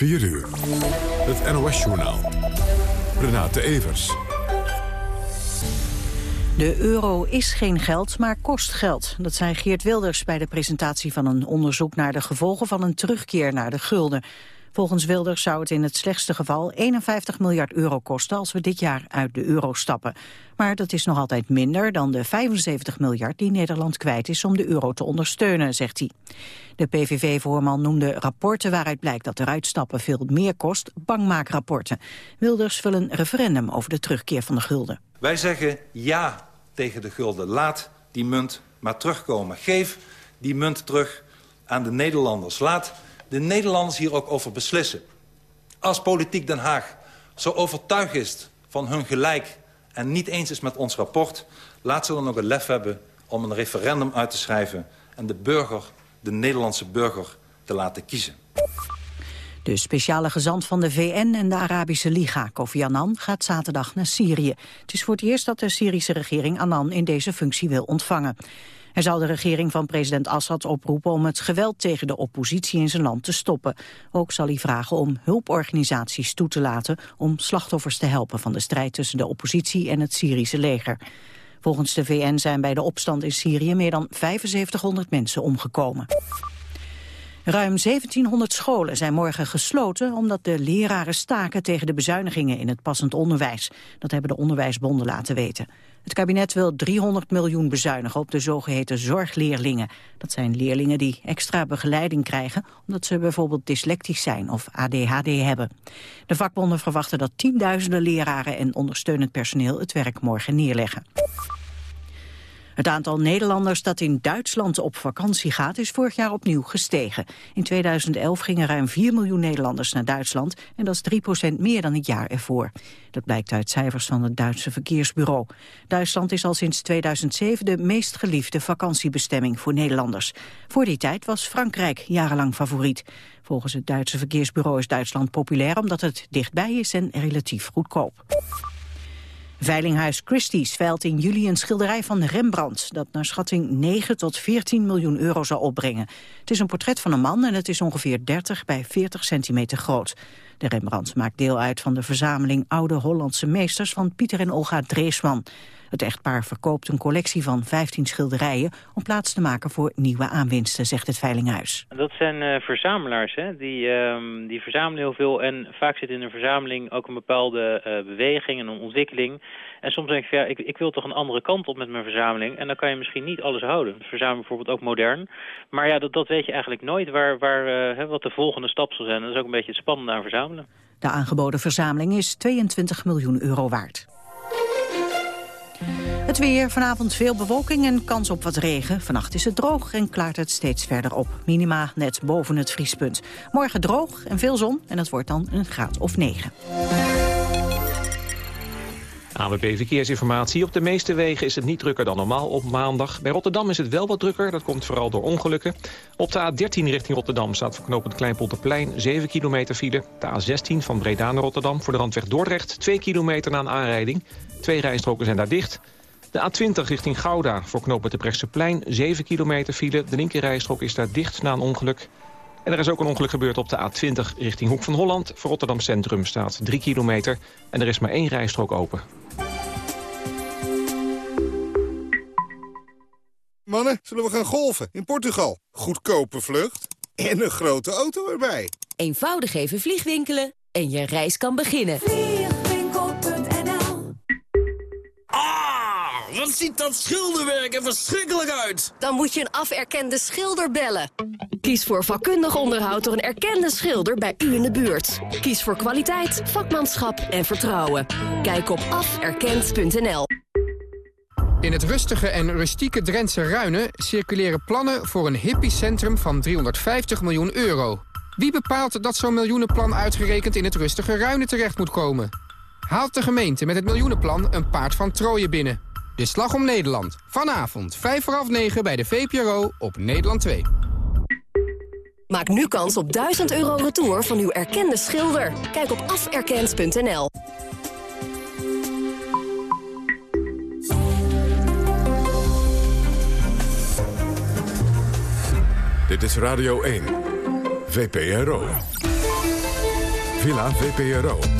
4 uur. Het NOS-journaal. Renate Evers. De euro is geen geld, maar kost geld. Dat zei Geert Wilders bij de presentatie van een onderzoek naar de gevolgen van een terugkeer naar de gulden. Volgens Wilders zou het in het slechtste geval 51 miljard euro kosten als we dit jaar uit de euro stappen. Maar dat is nog altijd minder dan de 75 miljard die Nederland kwijt is om de euro te ondersteunen, zegt hij. De PVV-voorman noemde rapporten waaruit blijkt dat er uitstappen veel meer kost, bangmaakrapporten. Wilders wil een referendum over de terugkeer van de gulden. Wij zeggen ja tegen de gulden. Laat die munt maar terugkomen. Geef die munt terug aan de Nederlanders. Laat de Nederlanders hier ook over beslissen. Als politiek Den Haag zo overtuigd is van hun gelijk... en niet eens is met ons rapport... laat ze dan nog een lef hebben om een referendum uit te schrijven... en de burger, de Nederlandse burger, te laten kiezen. De speciale gezant van de VN en de Arabische Liga, Kofi Annan, gaat zaterdag naar Syrië. Het is voor het eerst dat de Syrische regering Annan in deze functie wil ontvangen. Hij zal de regering van president Assad oproepen om het geweld tegen de oppositie in zijn land te stoppen. Ook zal hij vragen om hulporganisaties toe te laten om slachtoffers te helpen van de strijd tussen de oppositie en het Syrische leger. Volgens de VN zijn bij de opstand in Syrië meer dan 7500 mensen omgekomen. Ruim 1700 scholen zijn morgen gesloten omdat de leraren staken tegen de bezuinigingen in het passend onderwijs. Dat hebben de onderwijsbonden laten weten. Het kabinet wil 300 miljoen bezuinigen op de zogeheten zorgleerlingen. Dat zijn leerlingen die extra begeleiding krijgen omdat ze bijvoorbeeld dyslectisch zijn of ADHD hebben. De vakbonden verwachten dat tienduizenden leraren en ondersteunend personeel het werk morgen neerleggen. Het aantal Nederlanders dat in Duitsland op vakantie gaat is vorig jaar opnieuw gestegen. In 2011 gingen ruim 4 miljoen Nederlanders naar Duitsland en dat is 3% meer dan het jaar ervoor. Dat blijkt uit cijfers van het Duitse Verkeersbureau. Duitsland is al sinds 2007 de meest geliefde vakantiebestemming voor Nederlanders. Voor die tijd was Frankrijk jarenlang favoriet. Volgens het Duitse Verkeersbureau is Duitsland populair omdat het dichtbij is en relatief goedkoop. Veilinghuis Christie's veilt in juli een schilderij van Rembrandt... dat naar schatting 9 tot 14 miljoen euro zal opbrengen. Het is een portret van een man en het is ongeveer 30 bij 40 centimeter groot. De Rembrandt maakt deel uit van de verzameling oude Hollandse meesters... van Pieter en Olga Dreesman. Het echtpaar verkoopt een collectie van 15 schilderijen... om plaats te maken voor nieuwe aanwinsten, zegt het Veilinghuis. Dat zijn uh, verzamelaars, hè? Die, uh, die verzamelen heel veel... en vaak zit in een verzameling ook een bepaalde uh, beweging en een ontwikkeling. En soms denk ik, ja, ik, ik, wil toch een andere kant op met mijn verzameling... en dan kan je misschien niet alles houden. Verzamelen bijvoorbeeld ook modern. Maar ja, dat, dat weet je eigenlijk nooit waar, waar, uh, wat de volgende stap zal zijn. Dat is ook een beetje het spannende aan verzamelen. De aangeboden verzameling is 22 miljoen euro waard. Het weer, vanavond veel bewolking en kans op wat regen. Vannacht is het droog en klaart het steeds verder op. Minima net boven het vriespunt. Morgen droog en veel zon en het wordt dan een graad of 9. AWB Verkeersinformatie. Op de meeste wegen is het niet drukker dan normaal op maandag. Bij Rotterdam is het wel wat drukker. Dat komt vooral door ongelukken. Op de A13 richting Rotterdam staat voor knooppunt Kleinpolderplein 7 kilometer file. De A16 van Breda naar Rotterdam voor de randweg Dordrecht 2 kilometer na een aanrijding. Twee rijstroken zijn daar dicht. De A20 richting Gouda voor knooppunt de Brechtseplein 7 kilometer file. De linkerrijstrook is daar dicht na een ongeluk. En er is ook een ongeluk gebeurd op de A20 richting Hoek van Holland. Voor Rotterdam Centrum staat 3 kilometer en er is maar één rijstrook open. Mannen, zullen we gaan golven in Portugal? Goedkope vlucht en een grote auto erbij. Eenvoudig even vliegwinkelen en je reis kan beginnen. Wat ziet dat schilderwerk er verschrikkelijk uit. Dan moet je een aferkende schilder bellen. Kies voor vakkundig onderhoud door een erkende schilder bij u in de buurt. Kies voor kwaliteit, vakmanschap en vertrouwen. Kijk op aferkend.nl. In het rustige en rustieke Drentse Ruinen circuleren plannen voor een hippiecentrum van 350 miljoen euro. Wie bepaalt dat zo'n miljoenenplan uitgerekend in het rustige Ruinen terecht moet komen? Haalt de gemeente met het miljoenenplan een paard van Troje binnen? De Slag om Nederland. Vanavond, 5 voor half 9 bij de VPRO op Nederland 2. Maak nu kans op 1000 euro retour van uw erkende schilder. Kijk op aferkend.nl. Dit is Radio 1, VPRO. Villa VPRO.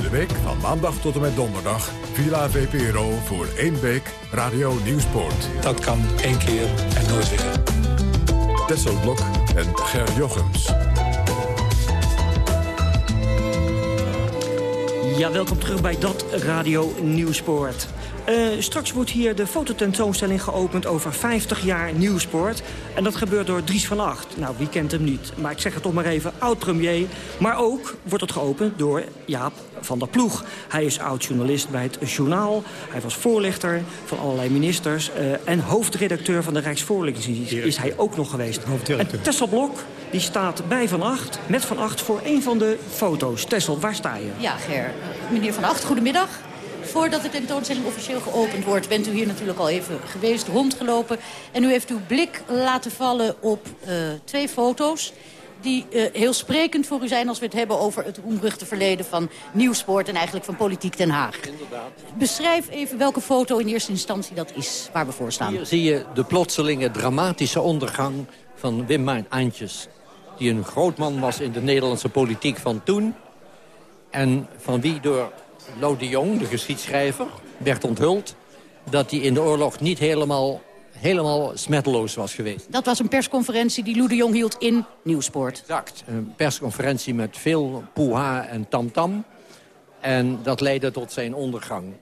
Komende week van maandag tot en met donderdag Villa VPRO voor één week Radio Nieuwsport. Dat kan één keer en nooit weer. Tesselblok en Ger Jochems. Ja, welkom terug bij dat Radio Nieuwsport. Uh, straks wordt hier de fototentoonstelling geopend over 50 jaar nieuwsport. En dat gebeurt door Dries van Acht. Nou, wie kent hem niet? Maar ik zeg het toch maar even, oud-premier. Maar ook wordt het geopend door Jaap van der Ploeg. Hij is oud-journalist bij het Journaal. Hij was voorlichter van allerlei ministers. Uh, en hoofdredacteur van de Rijksvoorlichtingsdienst is hij ook nog geweest. En Tessel Blok die staat bij Van Acht, met Van Acht, voor een van de foto's. Tessel, waar sta je? Ja, Ger. Meneer Van Acht, goedemiddag. Voordat de tentoonstelling officieel geopend wordt... bent u hier natuurlijk al even geweest, rondgelopen. En u heeft uw blik laten vallen op uh, twee foto's die uh, heel sprekend voor u zijn als we het hebben over het roemruchte verleden van Nieuwsport en eigenlijk van Politiek Den Haag. Inderdaad. Beschrijf even welke foto in eerste instantie dat is waar we voor staan. Hier zie je de plotselinge dramatische ondergang van Wim Aantjes. Die een groot man was in de Nederlandse politiek van toen. En van wie door Lou de Jong, de geschiedschrijver, werd onthuld... dat hij in de oorlog niet helemaal, helemaal smetteloos was geweest. Dat was een persconferentie die Lou de Jong hield in Nieuwsport. Exact. Een persconferentie met veel poeha en tamtam. -tam. En dat leidde tot zijn ondergang.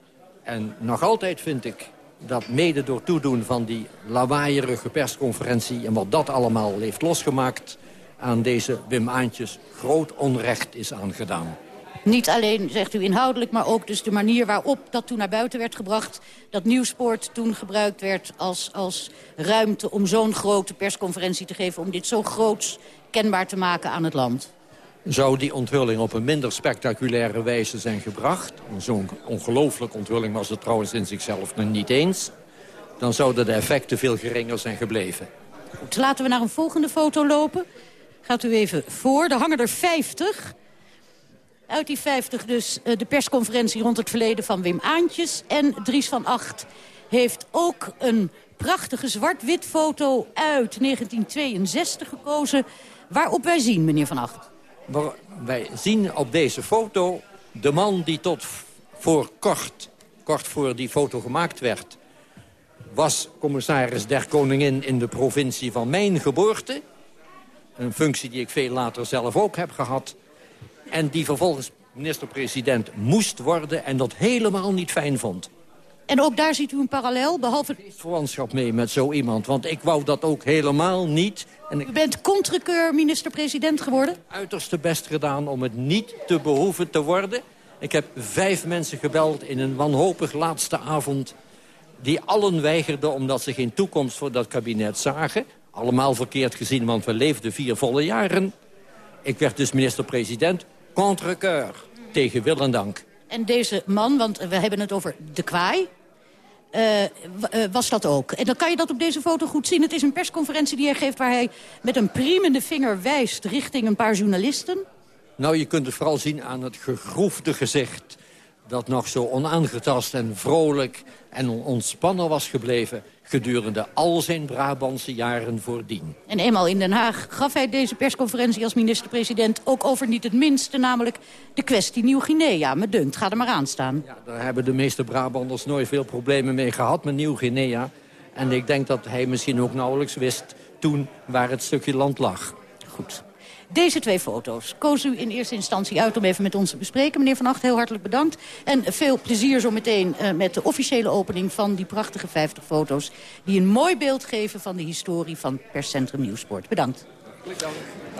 En nog altijd vind ik dat mede door toedoen van die lawaaierige persconferentie... en wat dat allemaal heeft losgemaakt aan deze Wim Aantjes... groot onrecht is aangedaan. Niet alleen, zegt u, inhoudelijk, maar ook dus de manier waarop dat toen naar buiten werd gebracht. Dat Nieuwsport toen gebruikt werd als, als ruimte om zo'n grote persconferentie te geven... om dit zo groots kenbaar te maken aan het land. Zou die onthulling op een minder spectaculaire wijze zijn gebracht... zo'n ongelooflijke onthulling was het trouwens in zichzelf nog niet eens... dan zouden de effecten veel geringer zijn gebleven. Goed, laten we naar een volgende foto lopen. Gaat u even voor. Er hangen er 50. Uit die 50 dus uh, de persconferentie rond het verleden van Wim Aantjes. En Dries van Acht heeft ook een prachtige zwart-wit foto uit 1962 gekozen... waarop wij zien, meneer Van Acht. Wij zien op deze foto de man die tot voor kort, kort voor die foto gemaakt werd... was commissaris der Koningin in de provincie van mijn geboorte. Een functie die ik veel later zelf ook heb gehad. En die vervolgens minister-president moest worden... en dat helemaal niet fijn vond. En ook daar ziet u een parallel, behalve... verwantschap mee met zo iemand, want ik wou dat ook helemaal niet. En ik... U bent contrekeur minister-president geworden? Uiterste best gedaan om het niet te behoeven te worden. Ik heb vijf mensen gebeld in een wanhopig laatste avond... die allen weigerden omdat ze geen toekomst voor dat kabinet zagen. Allemaal verkeerd gezien, want we leefden vier volle jaren. Ik werd dus minister-president, contrekeur, tegen wil en dank. En deze man, want we hebben het over de kwaai... Uh, was dat ook. En dan kan je dat op deze foto goed zien. Het is een persconferentie die hij geeft waar hij met een priemende vinger wijst richting een paar journalisten. Nou, je kunt het vooral zien aan het gegroefde gezicht dat nog zo onaangetast en vrolijk en ontspannen was gebleven gedurende al zijn Brabantse jaren voordien. En eenmaal in Den Haag gaf hij deze persconferentie als minister-president ook over niet het minste, namelijk de kwestie Nieuw-Guinea. Me dunkt, ga er maar aan staan. Ja, daar hebben de meeste Brabanders nooit veel problemen mee gehad met Nieuw-Guinea. En ik denk dat hij misschien ook nauwelijks wist toen waar het stukje land lag. Goed. Deze twee foto's koos u in eerste instantie uit om even met ons te bespreken. Meneer Van Acht, heel hartelijk bedankt. En veel plezier zometeen uh, met de officiële opening van die prachtige 50 foto's... die een mooi beeld geven van de historie van Perscentrum Nieuwsport. Bedankt.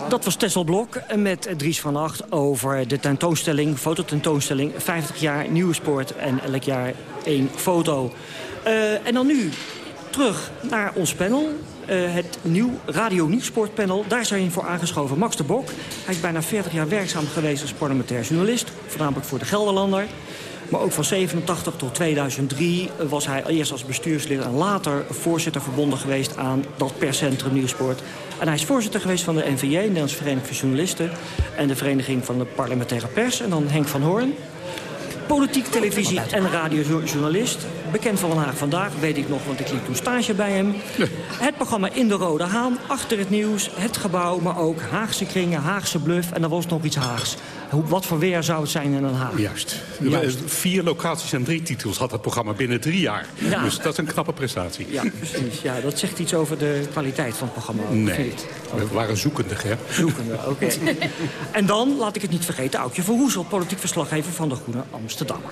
Dat was Tessel Blok met Dries van Acht over de tentoonstelling, fototentoonstelling 50 jaar Nieuwsport en elk jaar één foto. Uh, en dan nu terug naar ons panel. Het nieuw Radio Nieuwsportpanel. Daar zijn voor aangeschoven Max de Bok. Hij is bijna 40 jaar werkzaam geweest als parlementair journalist. Voornamelijk voor de Gelderlander. Maar ook van 87 tot 2003 was hij eerst als bestuurslid... en later voorzitter verbonden geweest aan dat perscentrum Nieuwsport. En hij is voorzitter geweest van de NVJ, Nederlandse Vereniging van Journalisten... en de Vereniging van de Parlementaire Pers. En dan Henk van Hoorn, politiek, televisie en radiojournalist. Bekend van Haag Vandaag, weet ik nog, want ik liep toen stage bij hem. Het programma In de Rode Haan, achter het nieuws, het gebouw... maar ook Haagse kringen, Haagse bluff en dan was nog iets Haags. Hoe, wat voor weer zou het zijn in Den Haag? Juist. Vier locaties en drie titels had het programma binnen drie jaar. Dus dat is een knappe prestatie. Ja, precies. Ja, dat zegt iets over de kwaliteit van het programma. Nee, we waren zoekende, hè? Zoekende, oké. en dan, laat ik het niet vergeten, Aukje Verhoezel, politiek verslaggever van de Groene Amsterdammer.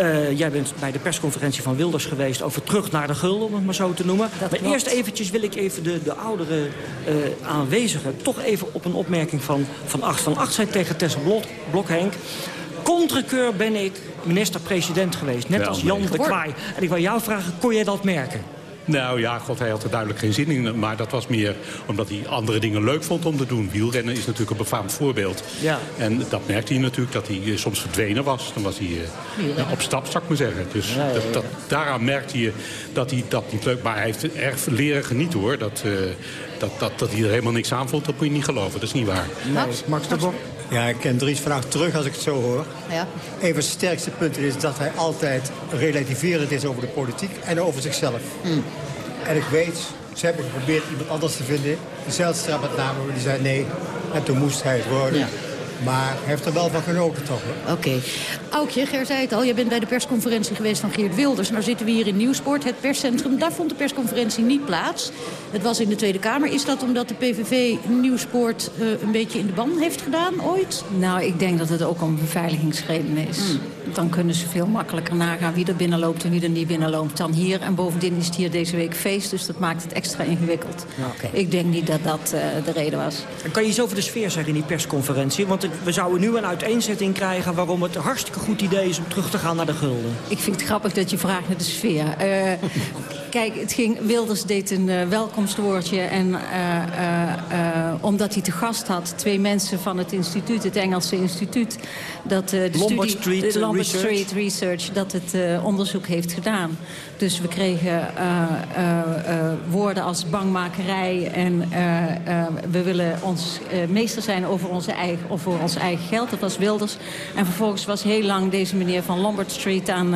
Uh, jij bent bij de persconferentie van Wilders geweest over terug naar de gulden, om het maar zo te noemen. maar eerst eventjes wil ik even de, de oudere uh, aanwezigen toch even op een opmerking van Van Acht. Van Acht zei tegen Tessa Blok, Blokhenk... Contrekeur ben ik minister-president geweest, net als Jan de Kwaai. En ik wil jou vragen, kon jij dat merken? Nou ja, god, hij had er duidelijk geen zin in. Maar dat was meer omdat hij andere dingen leuk vond om te doen. Wielrennen is natuurlijk een befaamd voorbeeld. Ja. En dat merkte hij natuurlijk, dat hij soms verdwenen was. Dan was hij uh, op stap, zou ik maar zeggen. Dus ja, ja, dat, dat, daaraan merkte je dat hij dat niet leuk... Maar hij heeft erg leren genieten, hoor. Dat, uh, dat, dat, dat hij er helemaal niks aan vond, dat moet je niet geloven. Dat is niet waar. Nee. Max de Bok? Ja, ik ken Dries vandaag terug als ik het zo hoor. Ja. Een van zijn sterkste punten is dat hij altijd relativerend is over de politiek en over zichzelf. Mm. En ik weet, ze hebben geprobeerd iemand anders te vinden. Dezelfde met name, die zei nee. En toen moest hij het worden. Ja. Maar hij heeft er wel van genoten toch. Oké. Okay. Aukje, Ger zei het al, je bent bij de persconferentie geweest van Geert Wilders. Nou zitten we hier in Nieuwsport, het perscentrum. Daar vond de persconferentie niet plaats. Het was in de Tweede Kamer. Is dat omdat de PVV Nieuwsport uh, een beetje in de ban heeft gedaan ooit? Nou, ik denk dat het ook om beveiligingsredenen is. Mm. Dan kunnen ze veel makkelijker nagaan wie er binnenloopt en wie er niet binnenloopt dan hier. En bovendien is het hier deze week feest, dus dat maakt het extra ingewikkeld. Okay. Ik denk niet dat dat uh, de reden was. En kan je iets over de sfeer zeggen in die persconferentie? Want we zouden nu een uiteenzetting krijgen waarom het een hartstikke goed idee is om terug te gaan naar de gulden. Ik vind het grappig dat je vraagt naar de sfeer. Uh, kijk, het ging, Wilders deed een uh, welkomstwoordje en uh, omdat hij te gast had twee mensen van het instituut, het Engelse instituut, dat de Lombard studie, Street, de Lombard Research. Street Research, dat het onderzoek heeft gedaan. Dus we kregen woorden als bangmakerij en we willen ons meester zijn over onze eigen, over ons eigen geld. Dat was Wilders. En vervolgens was heel lang deze meneer van Lombard Street aan,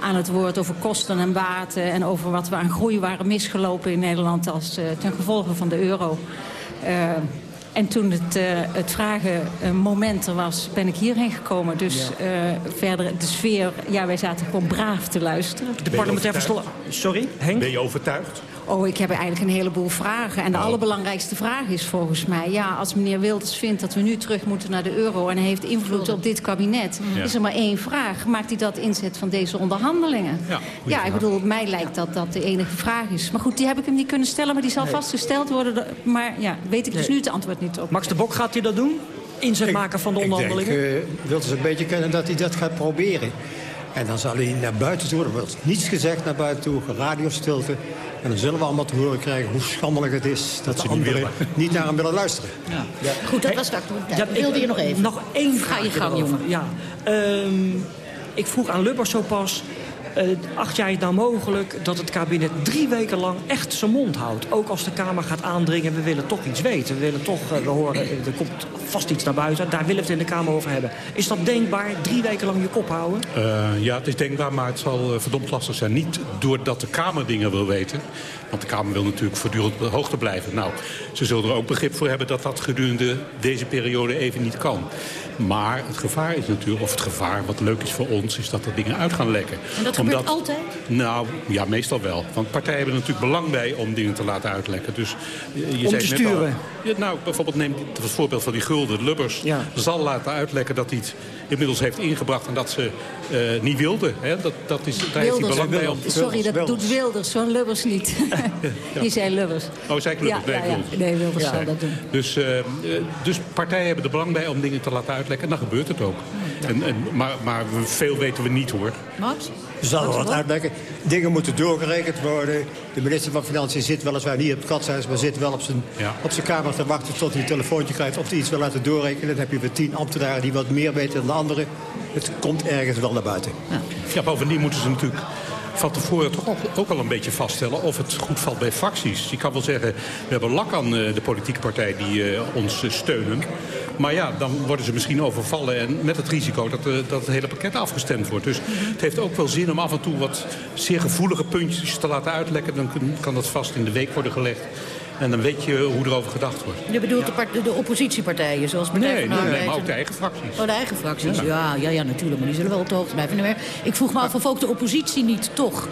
aan het woord over kosten en baten... en over wat we aan groei waren misgelopen in Nederland als, uh, ten gevolge van de euro. Uh, en toen het, uh, het vragenmoment er was, ben ik hierheen gekomen. Dus ja. uh, verder de sfeer, ja, wij zaten gewoon braaf te luisteren. De parlementaire verslag... Sorry, Henk? Ben je overtuigd? Oh, ik heb eigenlijk een heleboel vragen. En de oh. allerbelangrijkste vraag is volgens mij... ja, als meneer Wilders vindt dat we nu terug moeten naar de euro... en hij heeft invloed op dit kabinet... Ja. is er maar één vraag. Maakt hij dat inzet van deze onderhandelingen? Ja, ja ik bedoel, mij lijkt dat dat de enige vraag is. Maar goed, die heb ik hem niet kunnen stellen... maar die zal nee. vast gesteld worden. Maar ja, weet ik dus nee. nu het antwoord niet op. Max de Bok, gaat hij dat doen? Inzet ik, maken van de onderhandelingen? Ik denk, uh, Wilders een beetje kennen dat hij dat gaat proberen. En dan zal hij naar buiten toe, er wordt niets gezegd naar buiten toe, radiostilte. En dan zullen we allemaal te horen krijgen hoe schandelijk het is... dat, dat de anderen niet, niet naar hem willen luisteren. Ja. Ja. Goed, dat was dat. Ja, wilde je nog even? Nog één Ga je gang, jongen. Ja. Um, ik vroeg aan Lubbers zo pas... Uh, acht jaar het nou mogelijk dat het kabinet drie weken lang echt zijn mond houdt? Ook als de Kamer gaat aandringen, we willen toch iets weten. We willen toch, uh, we horen, er komt vast iets naar buiten. Daar willen we het in de Kamer over hebben. Is dat denkbaar, drie weken lang je kop houden? Ja, het is denkbaar, maar het zal verdomd lastig zijn. Niet doordat de Kamer dingen wil weten. Want de Kamer wil natuurlijk voortdurend op de hoogte blijven. Nou, ze zullen er ook begrip voor hebben dat dat gedurende deze periode even niet kan. Maar het gevaar is natuurlijk, of het gevaar wat leuk is voor ons... is dat er dingen uit gaan lekken. En dat gebeurt Omdat, altijd? Nou, ja, meestal wel. Want partijen hebben er natuurlijk belang bij om dingen te laten uitlekken. Dus, je om zei te sturen? Al, ja, nou, bijvoorbeeld neem het voorbeeld van die gulden. Lubbers ja. zal laten uitlekken dat hij het inmiddels heeft ingebracht... en dat ze uh, niet wilde. Hè? Dat, dat is, daar heeft hij belang bij om... Sorry, dat Wilders. doet Wilders, zo Lubbers niet. ja. Die zei Lubbers. Oh, zei ik Lubbers? Ja, nee, ja, ja. nee, Wilders zal dat doen. Dus, uh, dus partijen hebben er belang bij om dingen te laten uitlekken. En dan gebeurt het ook. En, en, maar, maar veel weten we niet, hoor. Wat? Zal wel wat uitleggen. Dingen moeten doorgerekend worden. De minister van Financiën zit weliswaar niet op het katshuis... maar zit wel op zijn, op zijn kamer te wachten tot hij een telefoontje krijgt... of hij iets wil laten doorrekenen. Dan heb je weer tien ambtenaren die wat meer weten dan de anderen. Het komt ergens wel naar buiten. Ja, ja bovendien moeten ze natuurlijk van tevoren toch ook, ook al een beetje vaststellen of het goed valt bij fracties. Je kan wel zeggen, we hebben lak aan eh, de politieke partij die uh, ons uh, steunen. Maar ja, dan worden ze misschien overvallen en met het risico dat, dat het hele pakket afgestemd wordt. Dus het heeft ook wel zin om af en toe wat zeer gevoelige puntjes te laten uitlekken. Dan kan dat vast in de week worden gelegd. En dan weet je hoe er over gedacht wordt. Je bedoelt de, de, oppositiepartijen, zoals Partij nee, van nee, nee, maar ook de eigen fracties. Oh, de eigen fracties, ja. Ja, ja, ja, natuurlijk. Maar die zullen wel op de hoogte blijven. Maar ik vroeg me af of ook de oppositie niet toch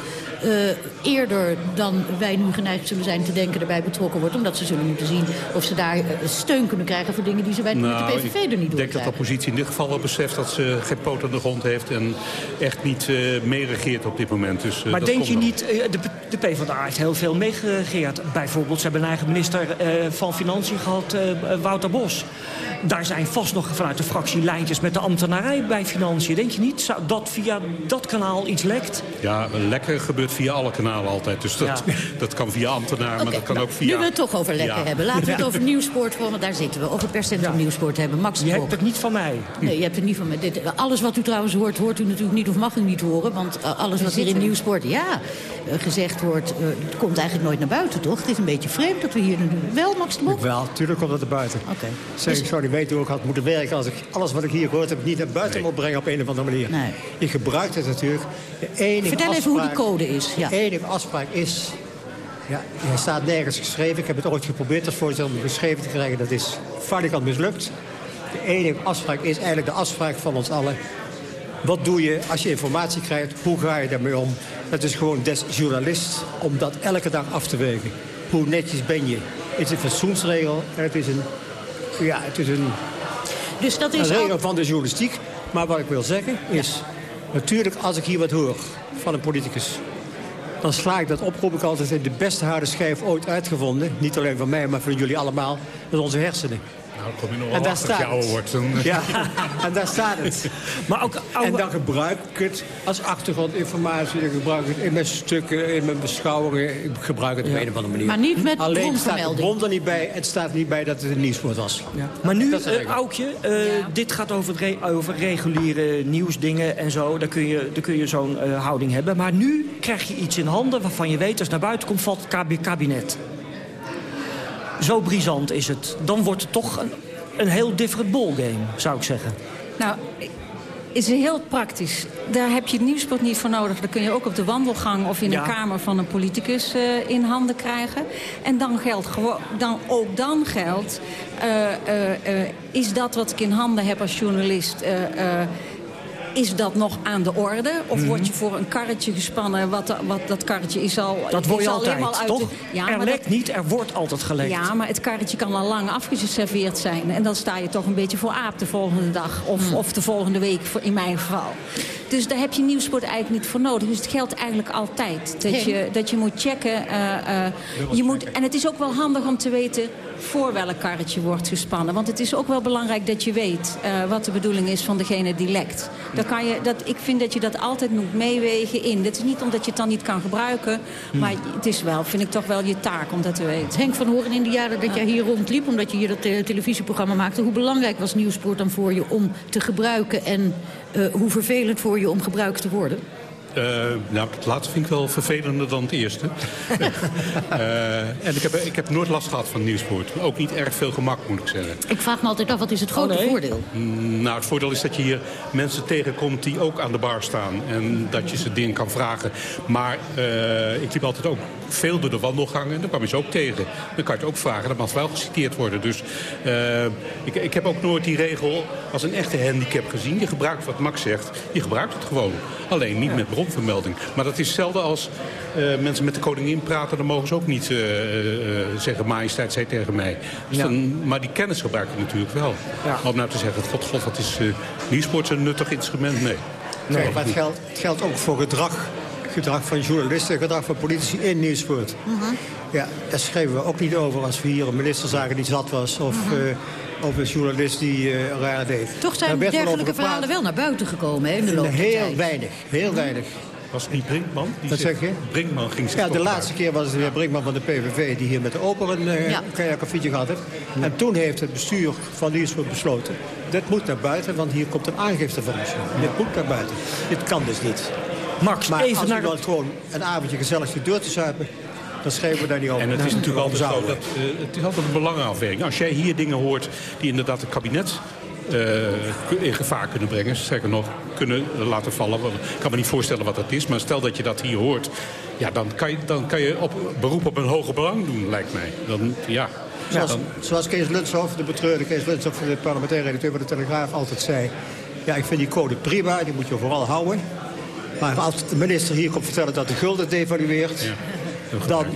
eerder dan wij nu geneigd zullen zijn te denken erbij betrokken wordt. Omdat ze zullen moeten zien of ze daar uh, steun kunnen krijgen voor dingen die ze bij nou, de PVV er niet doen. Ik denk dat de oppositie in dit geval wel beseft dat ze geen poot aan de grond heeft en echt niet uh, meeregeert op dit moment. Dus, maar dat denk je niet, de, de PvdA heeft heel veel meegeregeerd. Bijvoorbeeld, ze hebben een eigen minister van Financiën gehad, Wouter Bos. Daar zijn vast nog vanuit de fractie lijntjes met de ambtenarij bij Financiën. Denk je niet dat via dat kanaal iets lekt? Ja, lekker gebeurt via alle kanalen altijd. Dus dat, Ja. dat kan via ambtenaren, Oké, maar dat kan nou, ook via... Nu we het toch over lekker Ja. hebben. Laten we het over nieuwsport want daar zitten we. Over het perscentrum nieuwsport hebben. Max Je hebt het niet van mij. Nee, je hebt het niet van me. Dit, alles wat u trouwens hoort, hoort u natuurlijk niet of mag u niet horen. Want uh, alles wat hier in nieuwsport, ja, gezegd wordt, uh, het komt eigenlijk nooit naar buiten, toch? Het is een beetje vreemd dat we hier nu... Wel, Max de? Wel, tuurlijk komt dat naar buiten. Oké. Zeg, ik zou niet weten hoe ik had moeten werken als ik alles wat ik hier gehoord heb niet naar buiten moet brengen op een of andere manier. Nee. Je gebruikt het natuurlijk. De enige Vertel even hoe die afspraak- code is. Ja. De enige afspraak is... Ja, hij staat nergens geschreven. Ik heb het ooit geprobeerd als voorzitter om het geschreven te krijgen. Dat is valikant mislukt. De enige afspraak is eigenlijk de afspraak van ons allen. Wat doe je als je informatie krijgt? Hoe ga je daarmee om? Het is gewoon des journalist om dat elke dag af te wegen. Hoe netjes ben je? Het is een fatsoensregel en het is een... Ja, het is een, Dus dat een is regel al... van de journalistiek. Maar wat ik wil zeggen is... Natuurlijk, als ik hier wat hoor van een politicus... dan sla ik dat op, roep ik altijd... in de beste harde schijf ooit uitgevonden. Niet alleen van mij, maar van jullie allemaal. Dat is onze hersenen. Nou, kom je nog En wel daar achter als je staat ouder het. wordt. Dan... Ja, en daar staat het. Maar ook En dan gebruik ik het als achtergrondinformatie. Dan gebruik ik het in mijn stukken, in mijn beschouwingen. Ik gebruik het op een of andere manier. Maar niet met Alleen staat de bronvermelding. bron er niet bij. Het staat niet bij dat het een nieuwswoord was. Maar nu, eh. Aukje, eh, dit gaat over, re- over reguliere nieuwsdingen en zo. Daar kun je, daar kun je zo'n eh, houding hebben. Maar nu krijg je iets in handen waarvan je weet... als het naar buiten komt, valt het kabi- kabinet. Zo brisant is het. Dan wordt het toch een, een heel different ballgame, zou ik zeggen. Nou, is heel praktisch. Daar heb je het nieuwsport niet voor nodig. Dat kun je ook op de wandelgang of in Ja. een kamer van een politicus eh, in handen krijgen. En dan geldt gewoon, dan, ook dan geldt, eh, eh, is dat wat ik in handen heb als journalist... is dat nog aan de orde? Of Mhm. word je voor een karretje gespannen? Wat, wat dat karretje is al... Dat word je altijd, toch? de- ja, er lekt dat- niet, er wordt altijd gelekt. ja, maar het karretje kan al lang afgeserveerd zijn. En dan sta je toch een beetje voor aap de volgende dag. Of, Hmm. of de volgende week, voor- in mijn geval. Dus daar heb je nieuwsport eigenlijk niet voor nodig. Dus het geldt eigenlijk altijd. Dat, je, dat je moet checken. eh, eh, je moet, en het is ook wel handig om te weten voor welk karretje wordt gespannen. Want het is ook wel belangrijk dat je weet eh, wat de bedoeling is van degene die lekt. Dan kan je, dat, ik vind dat je dat altijd moet meewegen in. Dat is niet omdat je het dan niet kan gebruiken. Maar het is wel, vind ik toch wel je taak om dat te weten. Henk van Horen, in de jaren dat jij hier rondliep... omdat je hier dat eh, televisieprogramma maakte... hoe belangrijk was nieuwsport dan voor je om te gebruiken... en eh, hoe vervelend voor je om gebruikt te worden? Eh, nou, het laatste vind ik wel vervelender dan het eerste. Eh, en ik heb, ik heb nooit last gehad van nieuwsport. Ook niet erg veel gemak, moet ik zeggen. Ik vraag me altijd af, wat is het grote nee? voordeel? Mm, Nou, het voordeel is dat je hier mensen tegenkomt die ook aan de bar staan. En dat je ze dingen kan vragen. Maar eh, ik liep altijd ook veel door de wandelgangen. En daar kwam je ze ook tegen. Dan kan je het ook vragen. Dat mag wel geciteerd worden. Dus eh, ik, ik heb ook nooit die regel als een echte handicap gezien. Je gebruikt wat Max zegt. Je gebruikt het gewoon. Alleen niet met bronvermelding. Maar dat is hetzelfde als eh, mensen met de koningin praten. Dan mogen ze ook niet eh, zeggen majesteit zei tegen mij. Dus Ja. dan, maar die kennis gebruik je natuurlijk wel. Ja. Om nou te zeggen, god, god, wat is uh, nieuwsport een nuttig instrument? Nee. Nee, maar het geldt, het geldt ook voor gedrag. Gedrag van journalisten, gedrag van politici in nieuwsport. Ja, daar schreven we ook niet over als we hier een ministerzaken die zat was. Of eh, over een journalist die uh, raar deed. Toch zijn dergelijke verhalen wel naar buiten gekomen hè, in de loop der Heel tijd. weinig, heel weinig. Was het niet Brinkman? Die Wat zeg je? Brinkman ging zich Ja, de laatste keer was het weer Brinkman van de PVV... die hier met de Oper een uh, Ja. gehad heeft. En toen heeft het bestuur van Nieuwspoort besloten... dit moet naar buiten, want hier komt een aangifte van ons. Dit moet naar buiten. Dit kan dus niet. Max, Maar even als naar u de- wilt gewoon een avondje gezellig zit door te zuipen... dan schrijven we daar niet over. En het is natuurlijk altijd zo dat eh, het is altijd een belangenafweging. Als jij hier dingen hoort die inderdaad het kabinet eh, in gevaar kunnen brengen, sterker nog kunnen laten vallen. Ik kan me niet voorstellen wat dat is, maar stel dat je dat hier hoort, ja, dan kan je, dan kan je op, beroep op een hoger belang doen, lijkt mij. Dan, ja, Zoals, dan, zoals Kees Lunshoff, de betreurde Kees Lunshoff... de parlementaire redacteur van de Telegraaf altijd zei... ja, ik vind die code prima, die moet je vooral houden. Maar als de minister hier komt vertellen dat de gulden devalueert... dan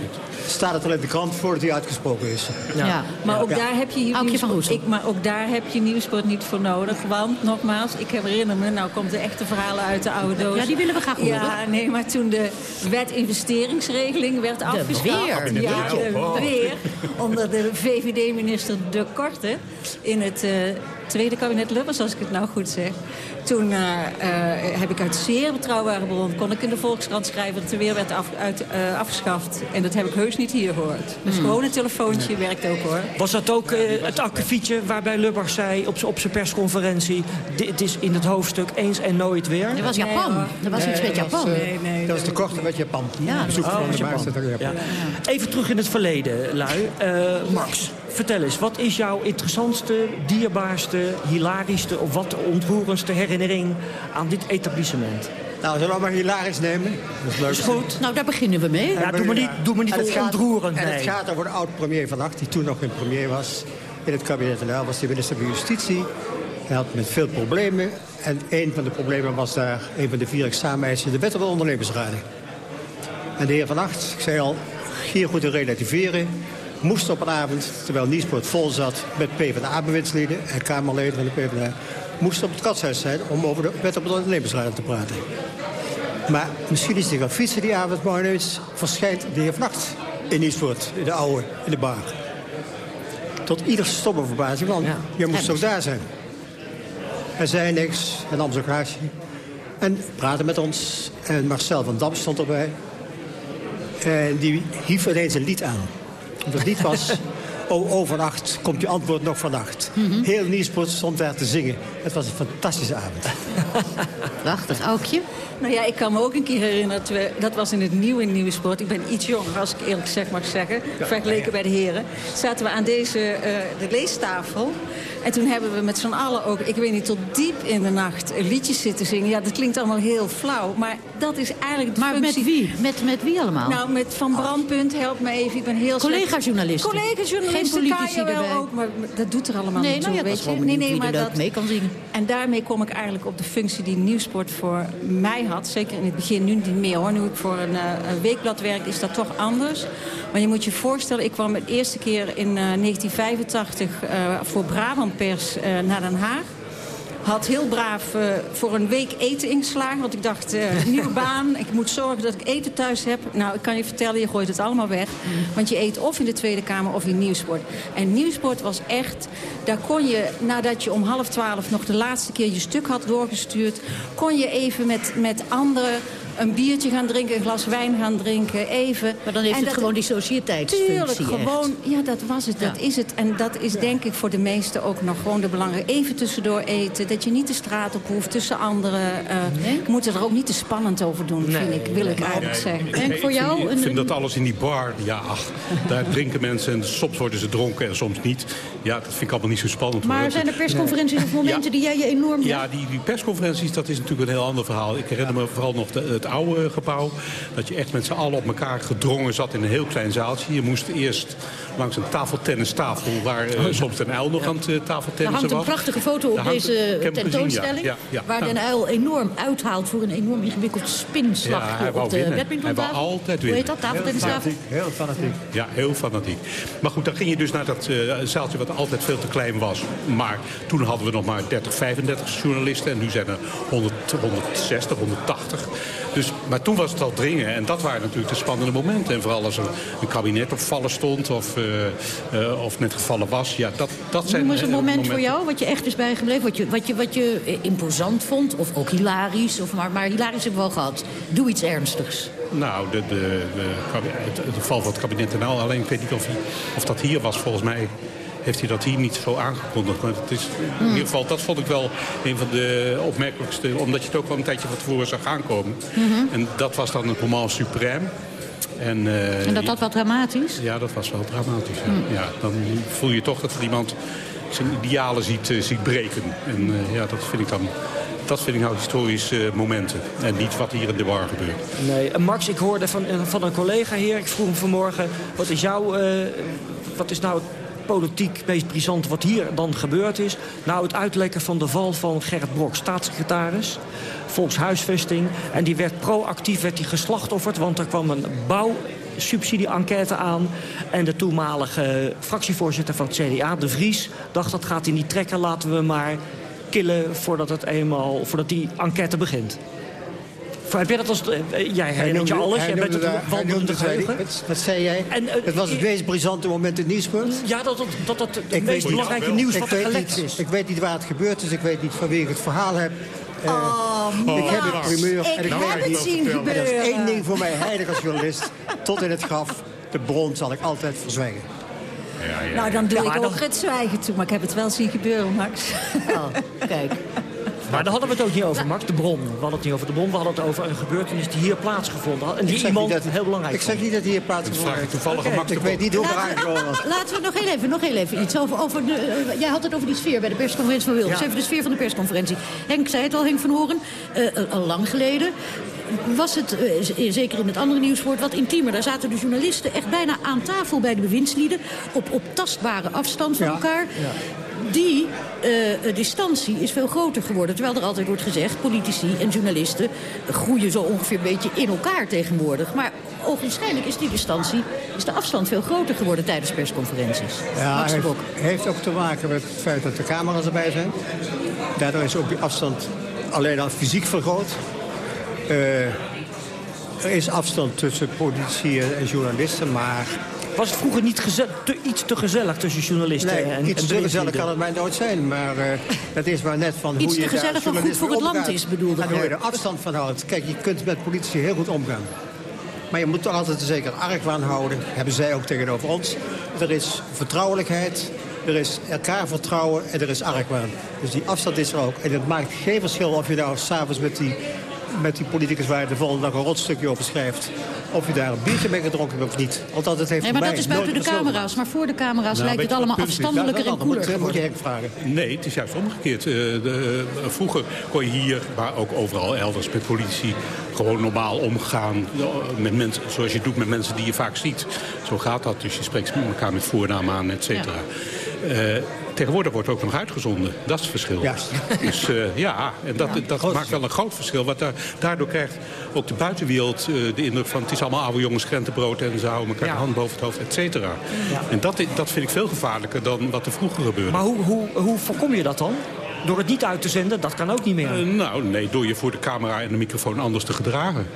staat het al in de krant voordat hij uitgesproken is. Ja. Maar ook daar heb je hier van ik, maar ook daar heb je nieuwsport niet voor nodig. Want nogmaals, ik herinner me, nou komt de echte verhalen uit de oude doos. Ja, die willen we graag horen. Ja, nee, maar toen de wet investeringsregeling werd afgeschaft. weer. Ja, de weer. Onder de VVD-minister De Korte in het eh, tweede kabinet Lubbers, als ik het nou goed zeg. Toen eh, eh, heb ik uit zeer betrouwbare bron, kon ik in de Volkskrant schrijven dat de weer werd af, uit, eh, afgeschaft. En dat heb ik heus niet hier gehoord. Dus Hmm. gewoon een telefoontje werkt ook hoor. Was dat ook eh, het akkefietje waarbij Lubbers zei op, zijn persconferentie... dit is in het hoofdstuk eens en nooit weer? Er was Nee, Japan. hoor. Er was iets met dat was, Japan. eh, Nee, nee, dat is de korte met Japan. Ja, Bezoek Oh, van de Japan. Japan. Ja. Even terug in het verleden, lui. Eh, Max, vertel eens. Wat is jouw interessantste, dierbaarste, hilarischste... of wat ontroerendste herinnering aan dit etablissement? Nou, zullen we maar hilarisch nemen? Dat is leuk. Is goed. Nou, daar beginnen we mee. Ja, doe maar niet, doe maar niet En het gaat- ontroerend, En het gaat over de oud-premier van Acht, die toen nog geen premier was. In het kabinet en hij was de minister van Justitie. Hij had met veel problemen. En een van de problemen was daar, een van de vier exameneisen, de wet op de ondernemersraden. En de heer Van Acht, ik zei al, hier goed te relativeren... moest op een avond, terwijl Nieuwsport vol zat met PvdA-bewindslieden... en Kamerleden van de PvdA, moest op het katshuis zijn... om over de wet op de ondernemersraden te praten. Maar misschien is hij gaan fietsen die avond, maar ineens verschijnt de heer Van Acht in Nieuwsport, in de oude, in de bar. Tot ieder stomme verbazing, want je moest toch daar zijn. Hij zei niks, hij nam zijn glaasje en praatte met ons. En Marcel van Dam stond erbij. En die hief ineens een lied aan. Dat lied was... O, o vannacht komt je antwoord nog vannacht. Heel Nieuwsport stond daar te zingen. Het was een fantastische avond. Prachtig, Aukje. Nou ja, ik kan me ook een keer herinneren, dat, we, dat was in het nieuwe Nieuwsport. Ik ben iets jonger, als ik eerlijk zeg mag zeggen, vergeleken bij de heren. Zaten we aan deze, eh, de leestafel. En toen hebben we met z'n allen ook, ik weet niet, tot diep in de nacht liedjes zitten zingen. Ja, dat klinkt allemaal heel flauw, maar dat is eigenlijk de Maar functie... met wie? Met, met wie allemaal? Nou, met Van Brandpunt, help me even, ik ben heel slecht- Collega-journalisten. Collega-journalisten Geen kan politici je wel erbij. ook, maar dat doet er allemaal Nee, niet nou toe, ja, het weet je. wie er leuk dat- mee kan zingen. En daarmee kom ik eigenlijk op de functie die Nieuwsport voor mij had. Zeker in het begin, nu niet meer hoor. Nu ik voor een, eh, een weekblad werk, is dat toch anders. Maar je moet je voorstellen, ik kwam de eerste keer in eh, 1985 eh, voor Brabant Pers eh, naar Den Haag. Had heel braaf eh, voor een week eten ingeslagen. Want ik dacht, eh, nieuwe baan, ik moet zorgen dat ik eten thuis heb. Nou, ik kan je vertellen, je gooit het allemaal weg. Want je eet of in de Tweede Kamer of in Nieuwsport. En Nieuwsport was echt... Daar kon je, nadat je om half twaalf nog de laatste keer je stuk had doorgestuurd... kon je even met, met anderen een biertje gaan drinken, een glas wijn gaan drinken, even. Maar dan heeft En het dat- gewoon die sociëteitsfunctie Tuurlijk, echt. gewoon, ja, dat was het, dat is het. En dat is denk ik voor de meesten ook nog gewoon de belangrijke. Even tussendoor eten, dat je niet de straat op hoeft tussen anderen. eh Je moet er ook niet te spannend over doen, vind ik, wil ik eigenlijk zeggen. En voor jou Ik een- vind dat alles in die bar, ja, ach, daar drinken mensen en soms worden ze dronken en soms niet. Ja, dat vind ik allemaal niet zo spannend. hoor. Maar zijn er persconferenties of momenten die jij je enorm... Ja, die, die persconferenties, dat is natuurlijk een heel ander verhaal. Ik herinner me vooral nog de- het oude gebouw. Dat je echt met z'n allen op elkaar gedrongen zat in een heel klein zaaltje. Je moest eerst langs een tafeltennistafel waar eh, soms Den Uyl nog aan het uh, Er tafeltennissen hangt een was. prachtige foto op deze gezien, tentoonstelling. ja. Ja, ja. Waar Den Uyl enorm uithaalt voor een enorm ingewikkeld spinslagje Ja, hij wou op de winnen. badmintantafel. Hij wou altijd Hoe heet winnen. dat? Tafeltennistafel? Heel fanatiek. Ja, heel fanatiek. Maar goed, dan ging je dus naar dat eh, zaaltje wat altijd veel te klein was. Maar toen hadden we nog maar 30, 35 journalisten. En nu zijn er 100, 160, 180. Dus, maar toen was het al dringen. En dat waren natuurlijk de spannende momenten. En vooral als er een kabinet op vallen stond. Of, eh, of net gevallen was. Ja, dat, dat zijn Noem eens een moment momenten. voor jou wat je echt is bijgebleven. Wat je, wat je, wat je imposant vond. Of ook hilarisch. Of maar, maar hilarisch hebben we wel gehad. Doe iets ernstigs. Nou, de, de, de, het, het geval van het kabinet en al. Alleen ik weet niet of, hij, of dat hier was. Volgens mij heeft hij dat hier niet zo aangekondigd. Maar het is, in ieder geval, dat vond ik wel een van de opmerkelijkste. Omdat je het ook wel een tijdje van tevoren zag aankomen. En dat was dan het moment suprême. En, eh, En dat dat wat dramatisch? Ja, dat was wel dramatisch. Ja. Ja, dan voel je toch dat er iemand zijn idealen ziet, eh, ziet breken. En eh, ja, dat vind ik dan... Dat vind ik nou historische eh, momenten. En niet wat hier in de war gebeurt. Nee, en Max, ik hoorde van, van een collega hier, ik vroeg hem vanmorgen... wat is, jouw, eh, wat is nou het politiek meest brisante wat hier dan gebeurd is? Nou, het uitlekken van de val van Gerrit Brok, staatssecretaris... Volkshuisvesting. En die werd proactief werd die geslachtofferd, want er kwam een bouwsubsidie-enquête aan. En de toenmalige fractievoorzitter van het CDA, De Vries... dacht dat gaat hij niet trekken, laten we maar killen voordat, het eenmaal, voordat die enquête begint. Heb jij dat als... Jij herinnert je alles, jij bent het wandelende geheugen. Wat, zei jij? En, eh, het was het meest brisante moment in Nieuwsport. Ja, dat dat, dat, dat het Ik meest weet belangrijke niet, nieuws ik wat er weet gelekt niet, is. Ik weet niet waar het gebeurd is. Ik weet niet van wie ik het verhaal heb. Eh, Oh, ik heb het primeur. ik en ik heb het zien En Dat is gebeuren. één ding voor mij heilig als journalist. Tot in het graf. De bron zal ik altijd verzwijgen. Nou, dan doe Ja, ik ook dan- het zwijgen toe. Maar ik heb het wel zien gebeuren, Max. Oh, kijk. Maar daar hadden we het ook niet over, Max, de bron. We hadden het niet over de bron, we hadden het over een gebeurtenis die hier plaatsgevonden had. En die Ik zeg iemand niet dat- heel belangrijk Ik zeg niet dat hij hier plaatsgevonden heeft. toevallig aan Max Ik de weet niet hoe het Laten was. we, laten we nog heel even, nog heel even iets over... over de, eh, jij had het over die sfeer bij de persconferentie van Wilders. Ja. Even de sfeer van de persconferentie. Henk zei het al, Henk van Horen, eh, eh, al lang geleden. Was het, zeker in het andere nieuwswoord, wat intiemer. Daar zaten de journalisten echt bijna aan tafel bij de bewindslieden. Op, op tastbare afstand van Ja. elkaar. Die eh, distantie is veel groter geworden. Terwijl er altijd wordt gezegd, politici en journalisten groeien zo ongeveer een beetje in elkaar tegenwoordig. Maar ogenschijnlijk is die distantie, is de afstand veel groter geworden tijdens persconferenties. Ja, heeft, heeft ook te maken met het feit dat de camera's erbij zijn. Daardoor is ook die afstand alleen al fysiek vergroot. Eh, er is afstand tussen politici en journalisten, maar... Was het vroeger niet te, iets te gezellig tussen journalisten Nee, en, en iets te gezellig kan het mij nooit zijn. Maar eh dat is maar net van Iets hoe je te gezellig en goed voor het land omgaat. is, bedoelde En hoe je ik. er afstand van houdt. Kijk, je kunt met politici heel goed omgaan. Maar je moet toch altijd een zeker argwaan houden. Hebben zij ook tegenover ons. Er is vertrouwelijkheid. Er is elkaar vertrouwen en er is argwaan. Dus die afstand is er ook. En het maakt geen verschil of je nou s'avonds met die, met die politicus waar je de volgende dag een rotstukje over schrijft... of je daar een biertje mee gedronken hebt of niet. Want dat heeft Nee, voor maar dat is buiten de camera's. Maar voor de camera's Nou, lijkt het allemaal het afstandelijker Ja, en dat- dat koeler moet, je. Henk vragen. Nee, het is juist omgekeerd. Eh, de, eh, vroeger kon je hier, maar ook overal elders met politici... gewoon normaal omgaan eh, met mensen, zoals je het doet met mensen die je vaak ziet. Zo gaat dat. Dus je spreekt elkaar met voornaam aan, et cetera. Eh, tegenwoordig wordt ook nog uitgezonden. Dat is het verschil. Juist. Dus eh, ja, en dat, dat maakt wel een groot verschil. Want daar, daardoor krijgt ook de buitenwereld eh, de indruk van... het is allemaal oude jongens krentenbrood en ze houden elkaar de hand boven het hoofd, et cetera. En dat, dat vind ik veel gevaarlijker dan wat er vroeger gebeurde. Maar hoe, hoe, hoe voorkom je dat dan? Door het niet uit te zenden, dat kan ook niet meer. Eh, nou, nee, door je voor de camera en de microfoon anders te gedragen.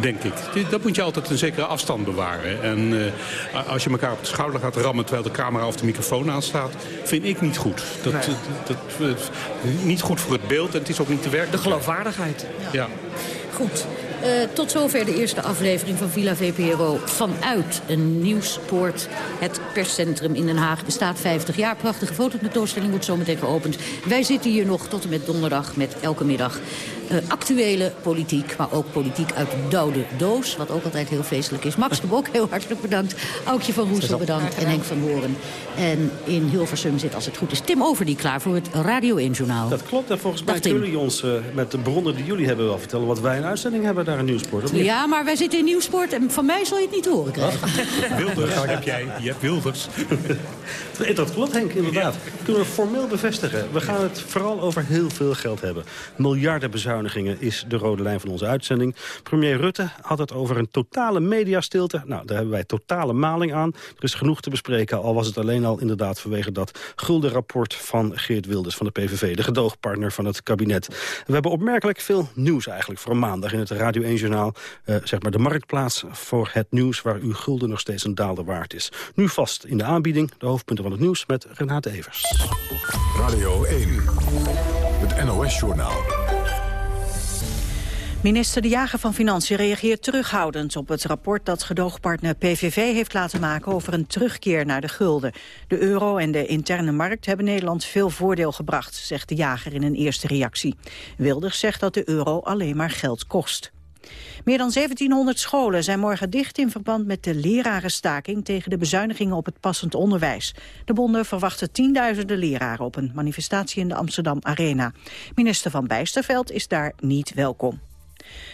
Denk ik. Dat moet je altijd een zekere afstand bewaren. En eh, als je elkaar op de schouder gaat rammen terwijl de camera of de microfoon aanstaat, vind ik niet goed. Dat, Nee. dat, dat- niet goed voor het beeld en het is ook niet te werken. De geloofwaardigheid. Ja. Goed. Eh, tot zover de eerste aflevering van Villa VPRO vanuit een nieuwspoort. Het perscentrum in Den Haag bestaat 50 jaar. Prachtige fototentoonstelling wordt zometeen geopend. Wij zitten hier nog tot en met donderdag met elke middag eh, actuele politiek. Maar ook politiek uit de doude doos, wat ook altijd heel feestelijk is. Max de Bok, heel hartelijk bedankt. Aukje van Roesel bedankt en Henk van Horen. En in Hilversum zit, als het goed is, Tim Over die klaar voor het Radio 1 Journaal. Dat klopt. En volgens mij Dag, kunnen jullie ons eh, met de bronnen die jullie hebben wel vertellen... wat wij in uitzending hebben daar in Nieuwsport. of niet? Ja, maar wij zitten in Nieuwsport en van mij zal je het niet horen krijgen. Wilders heb jij, je hebt Wilders. Dat klopt, Henk, inderdaad. Kunnen we formeel bevestigen. We gaan het vooral over heel veel geld hebben. Miljarden bezuinigingen. is de rode lijn van onze uitzending. Premier Rutte had het over een totale mediastilte. Nou, daar hebben wij totale maling aan. Er is genoeg te bespreken, al was het alleen al inderdaad vanwege dat gulden rapport van Geert Wilders van de PVV, de gedoogpartner van het kabinet. We hebben opmerkelijk veel nieuws eigenlijk voor maandag in het Radio 1-journaal. Uh, zeg maar de marktplaats voor het nieuws waar uw gulden nog steeds een daalder waard is. Nu vast in de aanbieding, de hoofdpunten van het nieuws met Renate Evers. Radio 1, het NOS-journaal. Minister De Jager van Financiën reageert terughoudend op het rapport dat gedoogpartner PVV heeft laten maken over een terugkeer naar de gulden. De euro en de interne markt hebben Nederland veel voordeel gebracht, zegt De Jager in een eerste reactie. Wilders zegt dat de euro alleen maar geld kost. Meer dan 1700 scholen zijn morgen dicht in verband met de lerarenstaking tegen de bezuinigingen op het passend onderwijs. De bonden verwachten tienduizenden leraren op een manifestatie in de Amsterdam Arena. Minister Van Bijsterveld is daar niet welkom.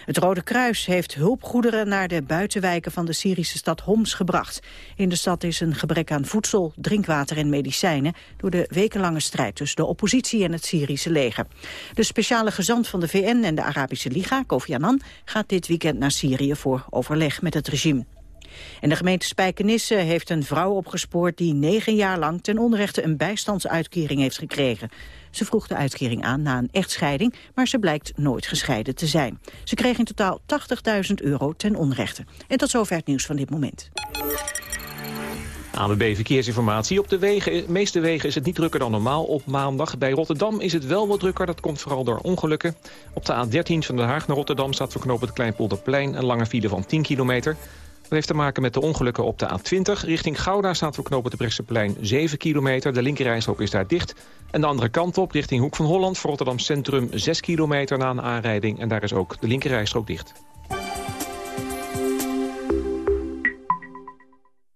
Het Rode Kruis heeft hulpgoederen naar de buitenwijken van de Syrische stad Homs gebracht. In de stad is een gebrek aan voedsel, drinkwater en medicijnen door de wekenlange strijd tussen de oppositie en het Syrische leger. De speciale gezant van de VN en de Arabische Liga, Kofi Annan, gaat dit weekend naar Syrië voor overleg met het regime. En de gemeente Spijkenisse heeft een vrouw opgespoord die negen jaar lang ten onrechte een bijstandsuitkering heeft gekregen. Ze vroeg de uitkering aan na een echtscheiding, maar ze blijkt nooit gescheiden te zijn. Ze kreeg in totaal 80.000 euro ten onrechte. En tot zover het nieuws van dit moment. ANWB Verkeersinformatie. Op de wegen, meeste wegen is het niet drukker dan normaal op maandag. Bij Rotterdam is het wel wat drukker. Dat komt vooral door ongelukken. Op de A13 van Den Haag naar Rotterdam staat verknopen het Kleinpolderplein... een lange file van 10 kilometer. Dat heeft te maken met de ongelukken op de A20. Richting Gouda staat voor knopen de Brechtseplein 7 kilometer. De linkerrijstrook is daar dicht. En de andere kant op, richting Hoek van Holland... voor Rotterdam Centrum 6 kilometer na een aanrijding. En daar is ook de linkerrijstrook dicht.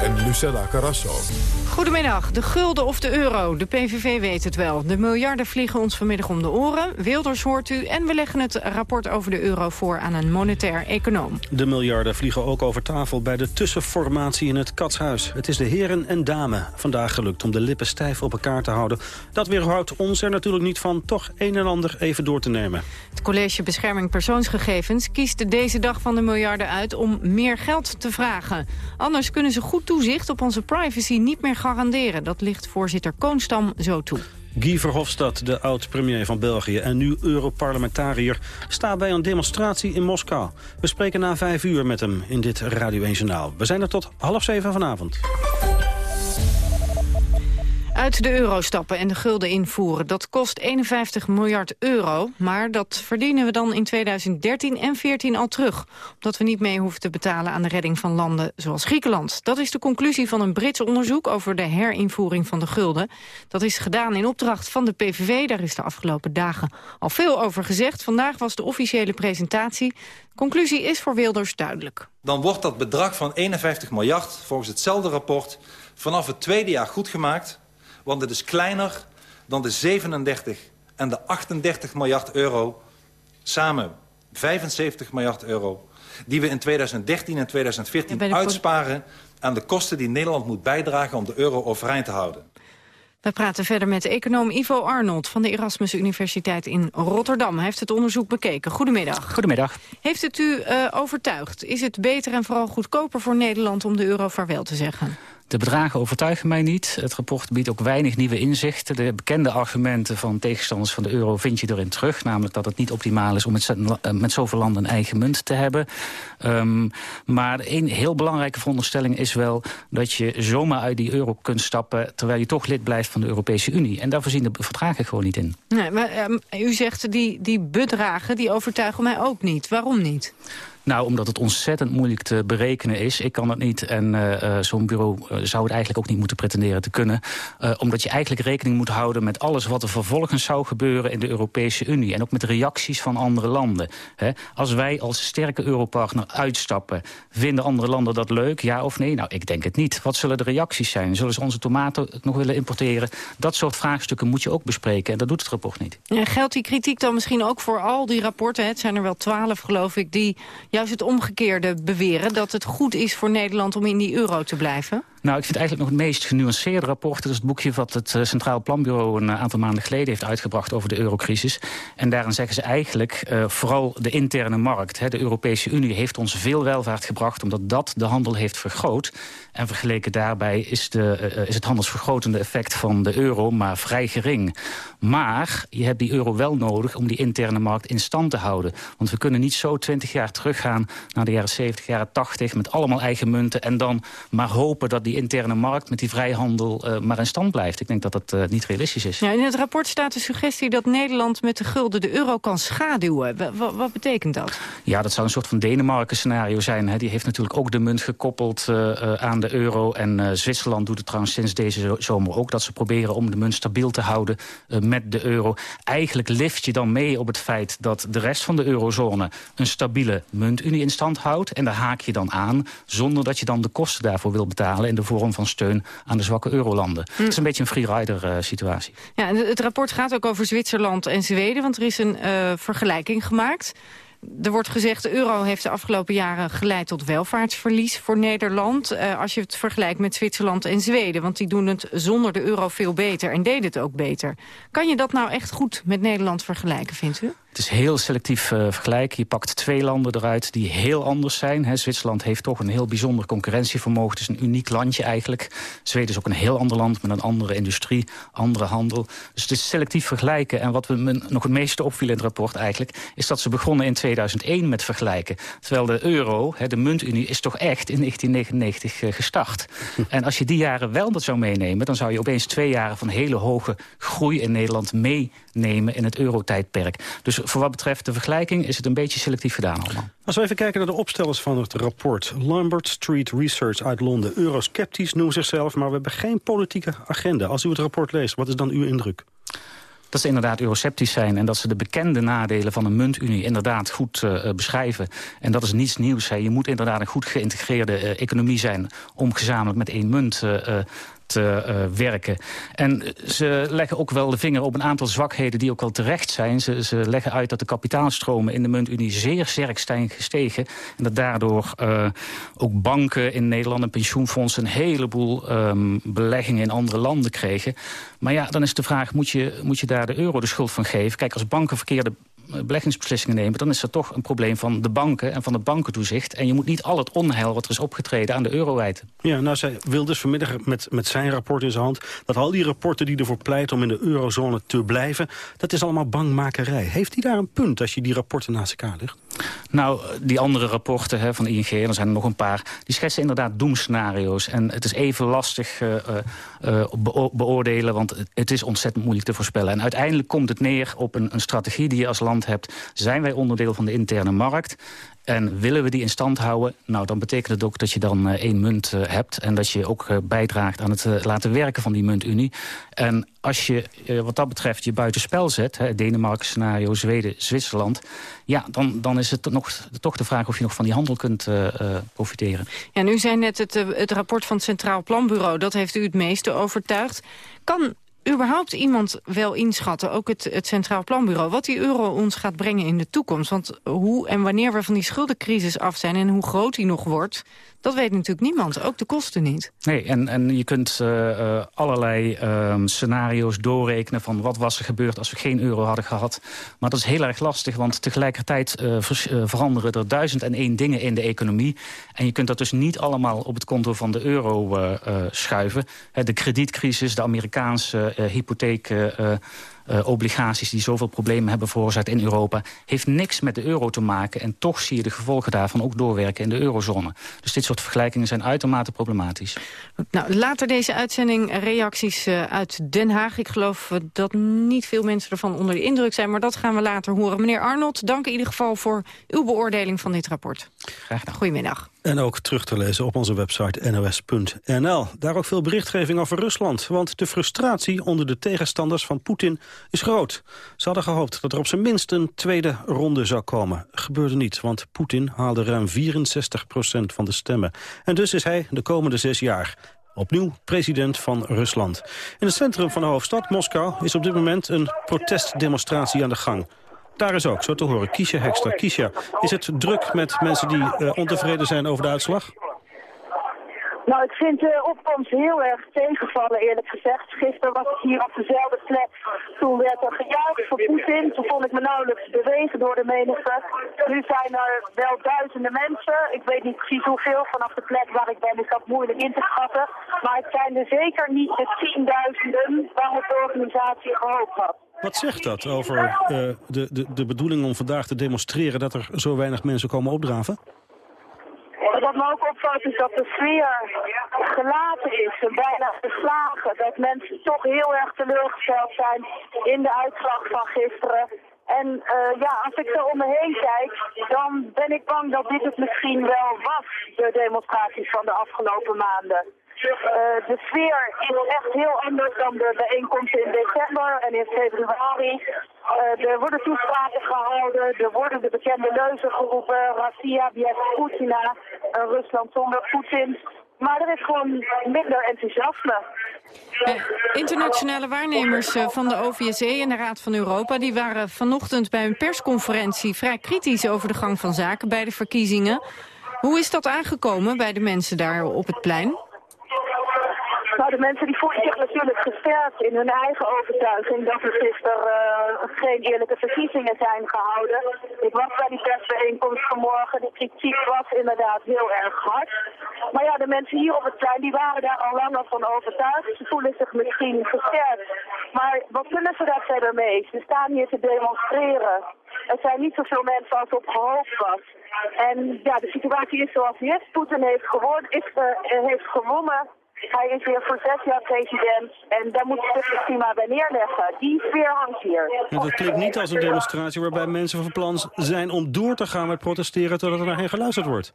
en Lucella Carrasso. Goedemiddag. De gulden of de euro. De PVV weet het wel. De miljarden vliegen ons vanmiddag om de oren. Wilders hoort u. En we leggen het rapport over de euro voor aan een monetair econoom. De miljarden vliegen ook over tafel bij de tussenformatie in het Katshuis. Het is de heren en dame vandaag gelukt om de lippen stijf op elkaar te houden. Dat weerhoudt ons er natuurlijk niet van toch een en ander even door te nemen. Het College Bescherming Persoonsgegevens kiest deze dag van de miljarden uit om meer geld te vragen. Anders kunnen ze goed toezicht op onze privacy niet meer garanderen. Dat ligt voorzitter Koonstam zo toe. Guy Verhofstadt, de oud-premier van België en nu Europarlementariër... staat bij een demonstratie in Moskou. We spreken na vijf uur met hem in dit Radio 1 Journaal. We zijn er tot half zeven vanavond. Uit de euro stappen en de gulden invoeren, dat kost 51 miljard euro. Maar dat verdienen we dan in 2013 en 2014 al terug. Omdat we niet mee hoeven te betalen aan de redding van landen zoals Griekenland. Dat is de conclusie van een Brits onderzoek over de herinvoering van de gulden. Dat is gedaan in opdracht van de PVV. Daar is de afgelopen dagen al veel over gezegd. Vandaag was de officiële presentatie. Conclusie is voor Wilders duidelijk. Dan wordt dat bedrag van 51 miljard volgens hetzelfde rapport... vanaf het tweede jaar goedgemaakt want het is kleiner dan de 37 en de 38 miljard euro... samen 75 miljard euro... die we in 2013 en 2014 uitsparen aan de kosten die Nederland moet bijdragen... om de euro overeind te houden. We praten verder met econoom Ivo Arnold van de Erasmus Universiteit in Rotterdam. Hij heeft het onderzoek bekeken. Goedemiddag. Goedemiddag. Heeft het u uh, overtuigd? Is het beter en vooral goedkoper voor Nederland om de euro vaarwel te zeggen? De bedragen overtuigen mij niet. Het rapport biedt ook weinig nieuwe inzichten. De bekende argumenten van tegenstanders van de euro vind je erin terug. Namelijk dat het niet optimaal is om met, eh, zoveel landen een eigen munt te hebben. Um, maar een heel belangrijke veronderstelling is wel dat je zomaar uit die euro kunt stappen... terwijl je toch lid blijft van de Europese Unie. En daar voorzien de verdragen gewoon niet in. Nee, maar um, u zegt die, die bedragen die overtuigen mij ook niet. Waarom niet? Nou, omdat het ontzettend moeilijk te berekenen is. Ik kan het niet en uh, zo'n bureau uh, zou het eigenlijk ook niet moeten pretenderen te kunnen. omdat je eigenlijk rekening moet houden met alles wat er vervolgens zou gebeuren in de Europese Unie. En ook met reacties van andere landen. Als wij als sterke europartner uitstappen, vinden andere landen dat leuk? Ja of nee? Nou, ik denk het niet. Wat zullen de reacties zijn? Zullen ze onze tomaten nog willen importeren? Dat soort vraagstukken moet je ook bespreken en dat doet het rapport niet. Ja, geldt die kritiek dan misschien ook voor al die rapporten? Het zijn er wel twaalf geloof ik, die juist het omgekeerde beweren... dat het goed is voor Nederland om in die euro te blijven? Nou, ik vind eigenlijk nog het meest genuanceerde rapport... dat is het boekje wat het uh, Centraal Planbureau een aantal maanden geleden heeft uitgebracht... over de eurocrisis. En daarin zeggen ze eigenlijk uh, vooral de interne markt. Hè, de Europese Unie heeft ons veel welvaart gebracht... omdat dat de handel heeft vergroot. En vergeleken daarbij is, de, is het handelsvergrotende effect van de euro maar vrij gering. Maar je hebt die euro wel nodig om die interne markt in stand te houden. Want we kunnen niet zo twintig jaar teruggaan naar de jaren 70, jaren 80... met allemaal eigen munten en dan maar hopen dat die die interne markt met die vrijhandel uh, maar in stand blijft. Ik denk dat dat uh, niet realistisch is. Ja, in het rapport staat de suggestie dat Nederland met de gulden de euro kan schaduwen. W wat betekent dat? Ja, dat zou een soort van Denemarken scenario zijn. Hè. Die heeft natuurlijk ook de munt gekoppeld uh, aan de euro. En Zwitserland doet het trouwens sinds deze zomer ook. Dat ze proberen om de munt stabiel te houden met de euro. Eigenlijk lift je dan mee op het feit dat de rest van de eurozone... een stabiele muntunie in stand houdt. En daar haak je dan aan, zonder dat je dan de kosten daarvoor wil betalen... de vorm van steun aan de zwakke eurolanden. Hm. Het is een beetje een freerider uh, situatie. Ja, het rapport gaat ook over Zwitserland en Zweden, want er is een uh, vergelijking gemaakt. Er wordt gezegd, de euro heeft de afgelopen jaren geleid tot welvaartsverlies voor Nederland. Uh, als je het vergelijkt met Zwitserland en Zweden. Want die doen het zonder de euro veel beter en deden het ook beter. Kan je dat nou echt goed met Nederland vergelijken, vindt u? Het is heel selectief uh, vergelijken. Je pakt twee landen eruit die heel anders zijn. Zwitserland heeft toch een heel bijzonder concurrentievermogen. Het is een uniek landje eigenlijk. Zweden is ook een heel ander land met een andere industrie, andere handel. Dus het is selectief vergelijken. En wat me nog het meeste opviel in het rapport eigenlijk... is dat ze begonnen in 2001 met vergelijken. Terwijl de euro, de muntunie, is toch echt in 1999 uh, gestart. en als je die jaren wel dat zou meenemen... dan zou je opeens twee jaren van hele hoge groei in Nederland meenemen... in het eurotijdperk. Dus voor wat betreft de vergelijking is het een beetje selectief gedaan allemaal. Als we even kijken naar de opstellers van het rapport. Lambert Street Research uit Londen. Eurosceptisch noemen zichzelf, maar we hebben geen politieke agenda. Als u het rapport leest, wat is dan uw indruk? Dat ze inderdaad euroceptisch zijn... en dat ze de bekende nadelen van een muntunie inderdaad goed uh, beschrijven. En dat is niets nieuws. Hè. Je moet inderdaad een goed geïntegreerde uh, economie zijn... om gezamenlijk met één munt te uh, werken. En ze leggen ook wel de vinger op een aantal zwakheden die ook wel terecht zijn. Ze, ze leggen uit dat de kapitaalstromen in de muntunie zeer sterk zijn gestegen. En dat daardoor uh, ook banken in Nederland en pensioenfondsen... een heleboel um, beleggingen in andere landen kregen. Maar ja, dan is de vraag, moet je, moet je daar de euro de schuld van geven? Kijk, als banken verkeerde beleggingsbeslissingen nemen... dan is er toch een probleem van de banken en van het bankentoezicht. En je moet niet al het onheil wat er is opgetreden aan de euro wijten. Ja, nou zei Wilders vanmiddag met, met zijn rapport in zijn hand... dat al die rapporten die ervoor pleiten om in de eurozone te blijven... dat is allemaal bangmakerij. Heeft hij daar een punt als je die rapporten naast elkaar legt? Nou, die andere rapporten hè, van ING, er zijn er nog een paar... die schetsen inderdaad doemscenario's. En het is even lastig uh, uh, beoordelen, want het is ontzettend moeilijk te voorspellen. En uiteindelijk komt het neer op een, een strategie die je als land hebt. Zijn wij onderdeel van de interne markt? En willen we die in stand houden, nou, dan betekent het ook dat je dan uh, één munt uh, hebt... en dat je ook uh, bijdraagt aan het laten werken van die muntunie. En als je wat dat betreft je buitenspel zet... Denemarken scenario, Zweden, Zwitserland... ja, dan, dan is het nog, toch de vraag of je nog van die handel kunt profiteren. Ja, nu zijn net het, het rapport van het Centraal Planbureau... dat heeft u het meeste overtuigd. Kan überhaupt iemand wel inschatten, ook het, het Centraal Planbureau... wat die euro ons gaat brengen in de toekomst? Want hoe en wanneer we van die schuldencrisis af zijn... en hoe groot die nog wordt, dat weet natuurlijk niemand. Ook de kosten niet. Nee, en, en je kunt uh, allerlei uh, scenario's doorrekenen... van wat was er gebeurd als we geen euro hadden gehad. Maar dat is heel erg lastig, want tegelijkertijd uh, veranderen er duizend en één dingen in de economie. En je kunt dat dus niet allemaal op het konto van de euro schuiven. de kredietcrisis, de Amerikaanse hypotheek uh, obligaties die zoveel problemen hebben veroorzaakt in Europa... heeft niks met de euro te maken. En toch zie je de gevolgen daarvan ook doorwerken in de eurozone. Dus dit soort vergelijkingen zijn uitermate problematisch. Nou, later deze uitzending reacties uh, uit Den Haag. Ik geloof uh, dat niet veel mensen ervan onder de indruk zijn... maar dat gaan we later horen. Meneer Arnold, dank in ieder geval voor uw beoordeling van dit rapport. Goedemiddag. En ook terug te lezen op onze website nos.nl. Daar ook veel berichtgeving over Rusland. Want de frustratie onder de tegenstanders van Poetin is groot. Ze hadden gehoopt dat er op zijn minst een tweede ronde zou komen. Gebeurde niet, want Poetin haalde ruim 64% van de stemmen. En dus is hij de komende zes jaar opnieuw president van Rusland. In het centrum van de hoofdstad, Moskou, is op dit moment een protestdemonstratie aan de gang. Daar is ook, zo te horen, Kiesja Hekster. Kiesja, is het druk met mensen die uh, ontevreden zijn over de uitslag? Nou, ik vind de opkomst heel erg tegenvallen, eerlijk gezegd. Gisteren was ik hier op dezelfde plek. Toen werd er gejuicht voor Poetin. Toen vond ik me nauwelijks bewegen door de menigte. Nu zijn er wel duizenden mensen. Ik weet niet precies hoeveel. Vanaf de plek waar ik ben is dat moeilijk in te schatten. Maar het zijn er zeker niet de tienduizenden waar de organisatie gehoopt had. Wat zegt dat over uh, de, de, de bedoeling om vandaag te demonstreren... dat er zo weinig mensen komen opdraven? Wat me ook opvalt is dat de sfeer gelaten is en bijna verslagen. Dat mensen toch heel erg teleurgesteld zijn in de uitslag van gisteren. En uh, ja, als ik zo om me heen kijk, dan ben ik bang dat dit het misschien wel was, de demonstraties van de afgelopen maanden. Eh, de sfeer is echt heel anders dan de bijeenkomsten in december en in februari. Uh, er worden toespraken gehouden, er worden de bekende leuzen geroepen. Rassia Bies, Putina, Rusland zonder Poetin. Maar er is gewoon minder enthousiasme. Eh, internationale waarnemers van de OVSE en de Raad van Europa... die waren vanochtend bij een persconferentie vrij kritisch over de gang van zaken bij de verkiezingen. Hoe is dat aangekomen bij de mensen daar op het plein? Nou, de mensen die voelen zich natuurlijk gesterkt in hun eigen overtuiging dat er gisteren uh, geen eerlijke verkiezingen zijn gehouden. Ik was bij die persbijeenkomst vanmorgen, de kritiek was inderdaad heel erg hard. Maar ja, de mensen hier op het plein, die waren daar al langer van overtuigd. Ze voelen zich misschien gesterkt. Maar wat kunnen ze daar verder mee? Ze staan hier te demonstreren. Er zijn niet zoveel mensen als op gehoopt was. En ja, de situatie is zoals die is. Poetin heeft, gewonnen, is, uh, heeft gewonnen hij is weer voor zes jaar president en daar moet je misschien maar bij neerleggen. Die sfeer hangt hier. Ja, dat klinkt niet als een demonstratie waarbij mensen van plan zijn om door te gaan met protesteren totdat er naar hen geluisterd wordt.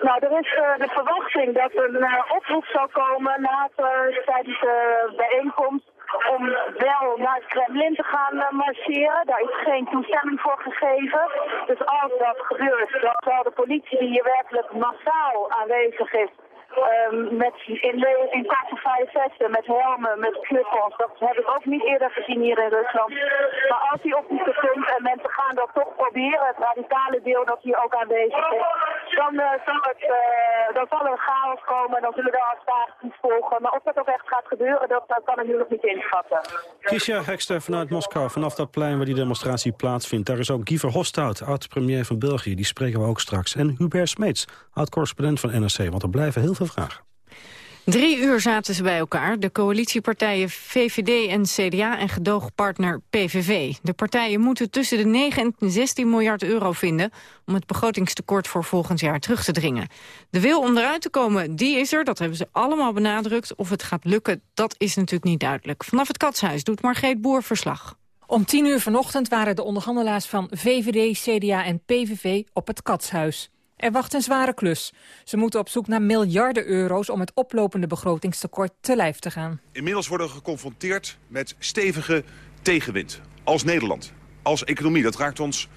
Nou, er is uh, de verwachting dat er een uh, oproep zal komen later tijdens de bijeenkomst om wel naar het Kremlin te gaan uh, marcheren. Daar is geen toestemming voor gegeven. Dus als dat gebeurt, dan zal de politie die hier werkelijk massaal aanwezig is Um, met in, in vesten, met helmen, met knuppels. Dat heb ik ook niet eerder gezien hier in Rusland. Maar als die oproepen komt en mensen gaan dat toch proberen, het radicale deel dat hier ook aanwezig is, dan, uh, zal, het, uh, dan zal er chaos komen en dan zullen er arrestaties volgen. Maar of dat ook echt gaat gebeuren, dat, dat kan ik nu nog niet inschatten. Kisha Hekster vanuit Moskou, vanaf dat plein waar die demonstratie plaatsvindt. Daar is ook Guy Verhofstadt, oud-premier van België. Die spreken we ook straks. En Hubert Smeets, oud-correspondent van NRC. Want er blijven heel veel vragen. Drie uur zaten ze bij elkaar, de coalitiepartijen VVD en CDA en gedoogpartner PVV. De partijen moeten tussen de 9 en 16 miljard euro vinden... om het begrotingstekort voor volgend jaar terug te dringen. De wil om eruit te komen, die is er, dat hebben ze allemaal benadrukt. Of het gaat lukken, dat is natuurlijk niet duidelijk. Vanaf het Katshuis doet Margreet Boer verslag. Om tien uur vanochtend waren de onderhandelaars van VVD, CDA en PVV op het Katshuis. Er wacht een zware klus. Ze moeten op zoek naar miljarden euro's om het oplopende begrotingstekort te lijf te gaan. Inmiddels worden we geconfronteerd met stevige tegenwind. Als Nederland, als economie, dat raakt ons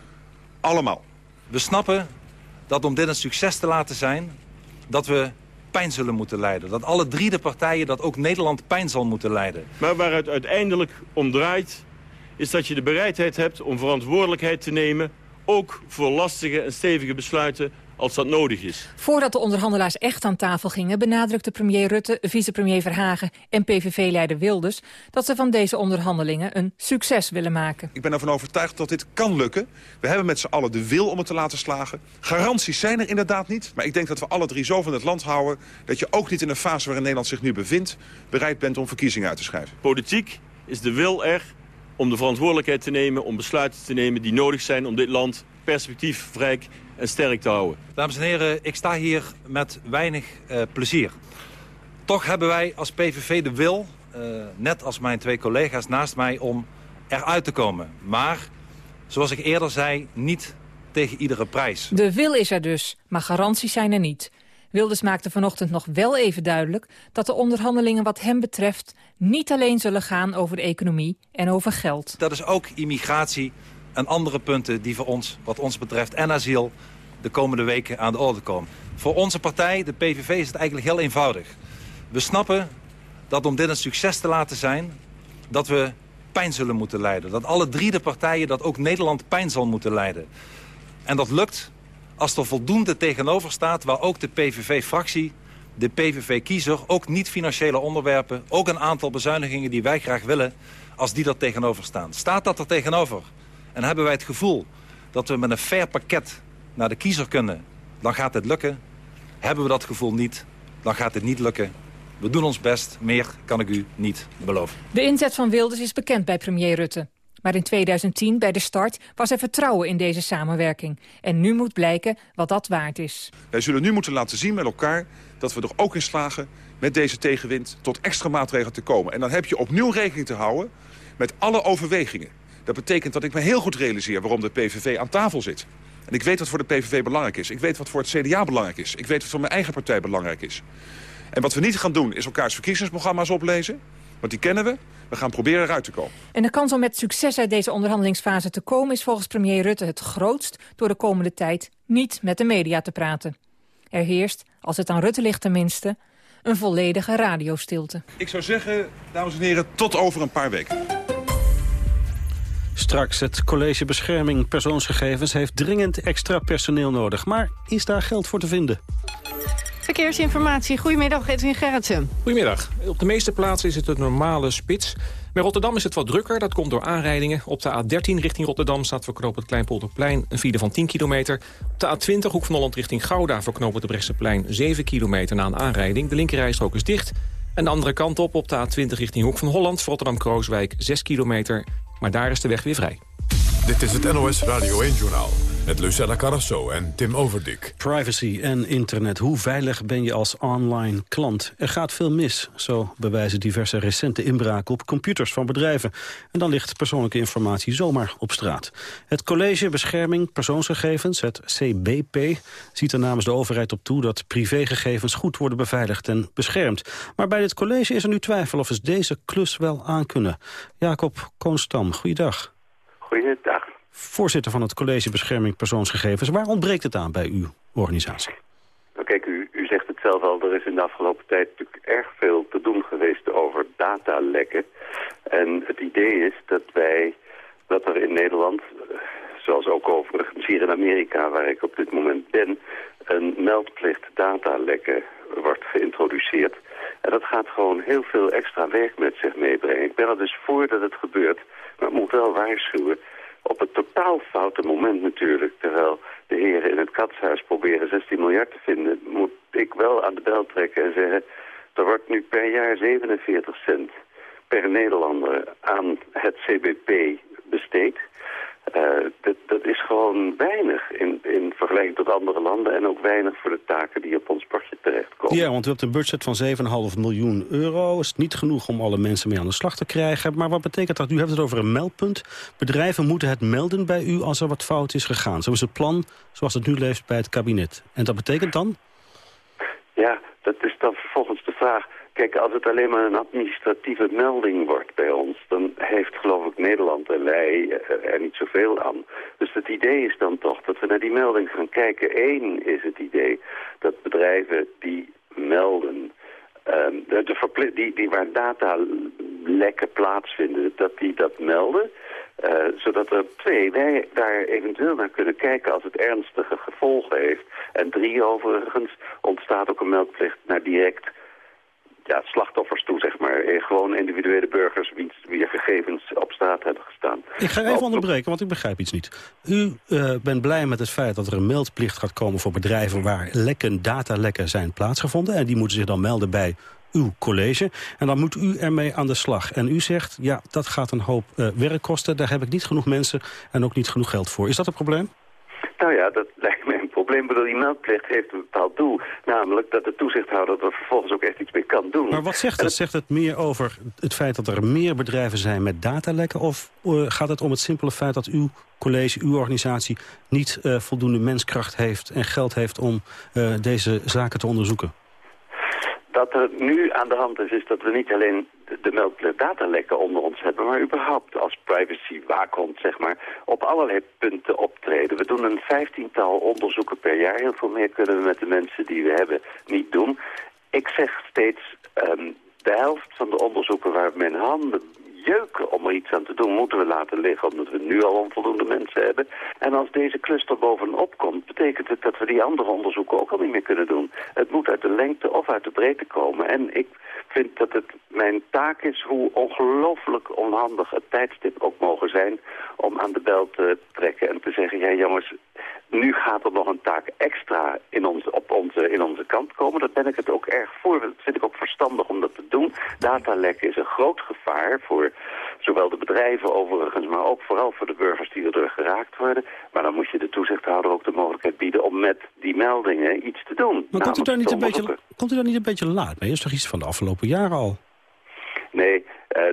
allemaal. We snappen dat om dit een succes te laten zijn... dat we pijn zullen moeten lijden. Dat alle drie de partijen dat ook Nederland pijn zal moeten lijden. Maar waar het uiteindelijk om draait... is dat je de bereidheid hebt om verantwoordelijkheid te nemen... ook voor lastige en stevige besluiten als dat nodig is. Voordat de onderhandelaars echt aan tafel gingen... benadrukte premier Rutte, vicepremier Verhagen en PVV-leider Wilders... dat ze van deze onderhandelingen een succes willen maken. Ik ben ervan overtuigd dat dit kan lukken. We hebben met z'n allen de wil om het te laten slagen. Garanties zijn er inderdaad niet. Maar ik denk dat we alle drie zo van het land houden... dat je ook niet in een fase waarin Nederland zich nu bevindt... bereid bent om verkiezingen uit te schrijven. Politiek is de wil er om de verantwoordelijkheid te nemen... om besluiten te nemen die nodig zijn om dit land perspectiefrijk en sterk te houden. Dames en heren, ik sta hier met weinig uh, plezier. Toch hebben wij als PVV de wil, uh, net als mijn twee collega's naast mij, om eruit te komen. Maar, zoals ik eerder zei, niet tegen iedere prijs. De wil is er dus, maar garanties zijn er niet. Wilders maakte vanochtend nog wel even duidelijk... dat de onderhandelingen wat hem betreft niet alleen zullen gaan over de economie en over geld. Dat is ook immigratie en andere punten die voor ons, wat ons betreft, en asiel de komende weken aan de orde komen. Voor onze partij, de PVV, is het eigenlijk heel eenvoudig. We snappen dat om dit een succes te laten zijn... dat we pijn zullen moeten leiden. Dat alle drie de partijen, dat ook Nederland pijn zal moeten leiden. En dat lukt als er voldoende tegenover staat... waar ook de PVV-fractie, de PVV-kiezer... ook niet-financiële onderwerpen, ook een aantal bezuinigingen die wij graag willen... als die er tegenover staan. Staat dat er tegenover? En hebben wij het gevoel dat we met een fair pakket naar de kiezer kunnen, dan gaat het lukken. Hebben we dat gevoel niet, dan gaat het niet lukken. We doen ons best, meer kan ik u niet beloven. De inzet van Wilders is bekend bij premier Rutte. Maar in 2010, bij de start, was er vertrouwen in deze samenwerking. En nu moet blijken wat dat waard is. Wij zullen nu moeten laten zien met elkaar dat we er ook in slagen... met deze tegenwind tot extra maatregelen te komen. En dan heb je opnieuw rekening te houden met alle overwegingen. Dat betekent dat ik me heel goed realiseer waarom de PVV aan tafel zit. En ik weet wat voor de PVV belangrijk is. Ik weet wat voor het CDA belangrijk is. Ik weet wat voor mijn eigen partij belangrijk is. En wat we niet gaan doen is elkaars verkiezingsprogramma's oplezen. Want die kennen we. We gaan proberen eruit te komen. En de kans om met succes uit deze onderhandelingsfase te komen... is volgens premier Rutte het grootst door de komende tijd niet met de media te praten. Er heerst, als het aan Rutte ligt tenminste, een volledige radiostilte. Ik zou zeggen, dames en heren, tot over een paar weken. Straks, het College Bescherming Persoonsgegevens heeft dringend extra personeel nodig. Maar is daar geld voor te vinden? Verkeersinformatie. Goedemiddag, Edwin Gerritsen. Goedemiddag. Op de meeste plaatsen is het een normale spits. Bij Rotterdam is het wat drukker, dat komt door aanrijdingen. Op de A13 richting Rotterdam staat voor knoop het Kleinpolderplein een file van 10 kilometer. Op de A20 hoek van Holland richting Gouda voor knoop het Brechtseplein 7 kilometer na een aanrijding. De linkerrijstrook is dicht. En de andere kant op, op de A20 richting Hoek van Holland... voor Rotterdam-Krooswijk 6 kilometer maar daar is de weg weer vrij. Dit is het NOS Radio 1-journaal met Lucella Carrasso en Tim Overdik. Privacy en internet. Hoe veilig ben je als online klant? Er gaat veel mis, zo bewijzen diverse recente inbraken op computers van bedrijven. En dan ligt persoonlijke informatie zomaar op straat. Het College Bescherming Persoonsgegevens, het CBP, ziet er namens de overheid op toe dat privégegevens goed worden beveiligd en beschermd. Maar bij dit college is er nu twijfel of ze deze klus wel aankunnen. Jacob Koonstam, goeiedag. Goeiedag voorzitter van het College Bescherming Persoonsgegevens. Waar ontbreekt het aan bij uw organisatie? Nou, kijk, u, u zegt het zelf al, er is in de afgelopen tijd natuurlijk erg veel te doen geweest over datalekken. En het idee is dat wij, dat er in Nederland, zoals ook overigens hier in Amerika, waar ik op dit moment ben, een meldplicht datalekken wordt geïntroduceerd. En dat gaat gewoon heel veel extra werk met zich meebrengen. Ik ben er dus voor dat het gebeurt, maar ik moet wel waarschuwen op het totaal foute moment natuurlijk. Terwijl de heren in het katshuis proberen 16 miljard te vinden... moet ik wel aan de bel trekken en zeggen... er wordt nu per jaar 47 cent per Nederlander aan het CBP besteed. Uh, dat, dat, is gewoon weinig in, in vergelijking tot andere landen... en ook weinig voor de taken die op ons bordje terechtkomen. Ja, want u hebt een budget van 7,5 miljoen euro. Is niet genoeg om alle mensen mee aan de slag te krijgen. Maar wat betekent dat? U hebt het over een meldpunt. Bedrijven moeten het melden bij u als er wat fout is gegaan. Zo is het plan zoals het nu leeft bij het kabinet. En dat betekent dan? Ja, dat is dan vervolgens de vraag Kijk, als het alleen maar een administratieve melding wordt bij ons... dan heeft, geloof ik, Nederland en wij eh, er niet zoveel aan. Dus het idee is dan toch dat we naar die melding gaan kijken. Eén is het idee dat bedrijven die melden. Ehm, de, de die, die waar datalekken plaatsvinden, dat die dat melden. Uh, zodat er twee, wij daar eventueel naar kunnen kijken als het ernstige gevolgen heeft. En drie, overigens, ontstaat ook een meldplicht naar direct ja, slachtoffers toe, zeg maar. Eh, gewoon individuele burgers wie, wie gegevens op straat hebben gestaan. Ik ga even onderbreken, want ik begrijp iets niet. U uh, bent blij met het feit dat er een meldplicht gaat komen voor bedrijven... waar lekken, datalekken zijn plaatsgevonden. En die moeten zich dan melden bij uw college. En dan moet u ermee aan de slag. En u zegt, ja, dat gaat een hoop uh, werk kosten. Daar heb ik niet genoeg mensen en ook niet genoeg geld voor. Is dat een probleem? Nou ja, dat lijkt me een probleem. Bedoel, die meldplicht heeft een bepaald doel. Namelijk dat de toezichthouder er vervolgens ook echt iets mee kan doen. Maar wat zegt het? Zegt het meer over het feit dat er meer bedrijven zijn met datalekken? Of uh, gaat het om het simpele feit dat uw college, uw organisatie... niet uh, voldoende menskracht heeft en geld heeft om uh, deze zaken te onderzoeken? Wat er nu aan de hand is, is dat we niet alleen de melkdata datalekken onder ons hebben, maar überhaupt als privacy waakhond, zeg maar, op allerlei punten optreden. We doen een vijftiental onderzoeken per jaar. Heel veel meer kunnen we met de mensen die we hebben niet doen. Ik zeg steeds, um, de helft van de onderzoeken waar mijn handen jeuken om er iets aan te doen, moeten we laten liggen, omdat we nu al onvoldoende mensen hebben. En als deze cluster bovenop komt, betekent het dat we die andere onderzoeken ook al niet meer kunnen doen. Het moet uit de lengte of uit de breedte komen. En ik vind dat het mijn taak is, hoe ongelooflijk onhandig het tijdstip ook mogen zijn, om aan de bel te trekken en te zeggen, ja jongens, nu gaat er nog een taak extra in ons, op onze, in onze kant komen. Daar ben ik het ook erg voor. Dat vind ik ook verstandig om dat te doen. Datalekken is een groot gevaar voor zowel de bedrijven overigens... maar ook vooral voor de burgers die erdoor geraakt worden. Maar dan moet je de toezichthouder ook de mogelijkheid bieden... om met die meldingen iets te doen. Maar komt u, daar niet een beetje, komt u daar niet een beetje laat mee? Dat is toch iets van de afgelopen jaren al? Nee, uh,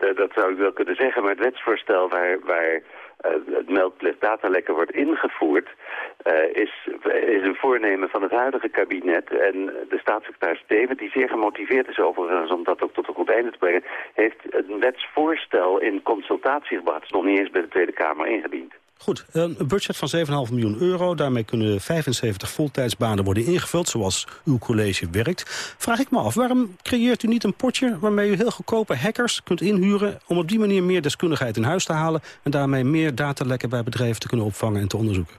uh, dat zou ik wel kunnen zeggen. Maar het wetsvoorstel waar... waar het meldplicht datalekken wordt ingevoerd... Uh, is, is een voornemen van het huidige kabinet. En de staatssecretaris Steven, die zeer gemotiveerd is overigens om dat ook tot een goed einde te brengen... heeft een wetsvoorstel in consultatie gebracht. Het is nog niet eens bij de Tweede Kamer ingediend. Goed, een budget van 7,5 miljoen euro. Daarmee kunnen 75 voltijdsbanen worden ingevuld, zoals uw college werkt. Vraag ik me af, waarom creëert u niet een potje... waarmee u heel goedkope hackers kunt inhuren... om op die manier meer deskundigheid in huis te halen... en daarmee meer datalekken bij bedrijven te kunnen opvangen en te onderzoeken?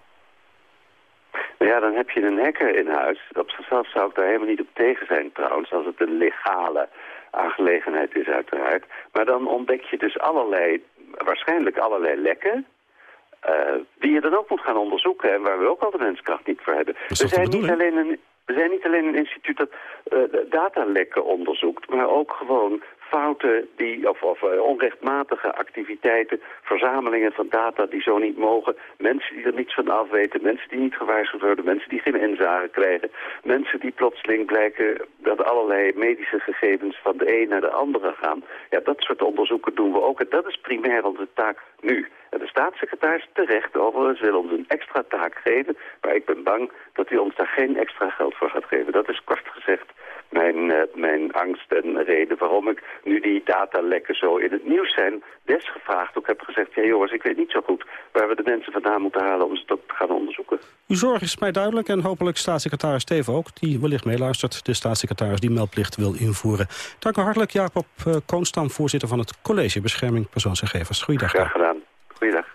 Ja, dan heb je een hacker in huis. Op zichzelf zou ik daar helemaal niet op tegen zijn trouwens... als het een legale aangelegenheid is uiteraard. Maar dan ontdek je dus allerlei, waarschijnlijk allerlei lekken... Uh, die je dan ook moet gaan onderzoeken en waar we ook al de menskracht niet voor hebben. We zijn niet, alleen een, we zijn niet alleen een instituut dat uh, datalekken onderzoekt, maar ook gewoon fouten die, of, of uh, onrechtmatige activiteiten, verzamelingen van data die zo niet mogen, mensen die er niets van afweten, mensen die niet gewaarschuwd worden, mensen die geen inzage krijgen, mensen die plotseling blijken dat allerlei medische gegevens van de een naar de andere gaan. Ja, dat soort onderzoeken doen we ook en dat is primair onze taak nu. En de staatssecretaris terecht overigens wil ons een extra taak geven, maar ik ben bang dat hij ons daar geen extra geld voor gaat geven. Dat is kort gezegd mijn, uh, mijn angst en reden waarom ik nu die datalekken zo in het nieuws zijn, desgevraagd ook heb gezegd, ja jongens, ik weet niet zo goed waar we de mensen vandaan moeten halen om ze te gaan onderzoeken. Uw zorg is mij duidelijk en hopelijk staatssecretaris Steven ook, die wellicht meeluistert, de staatssecretaris die meldplicht wil invoeren. Dank u hartelijk Jacob uh, Koonstam, voorzitter van het College Bescherming Persoonsgegevens. Goeiedag. Graag gedaan. Goeiedag.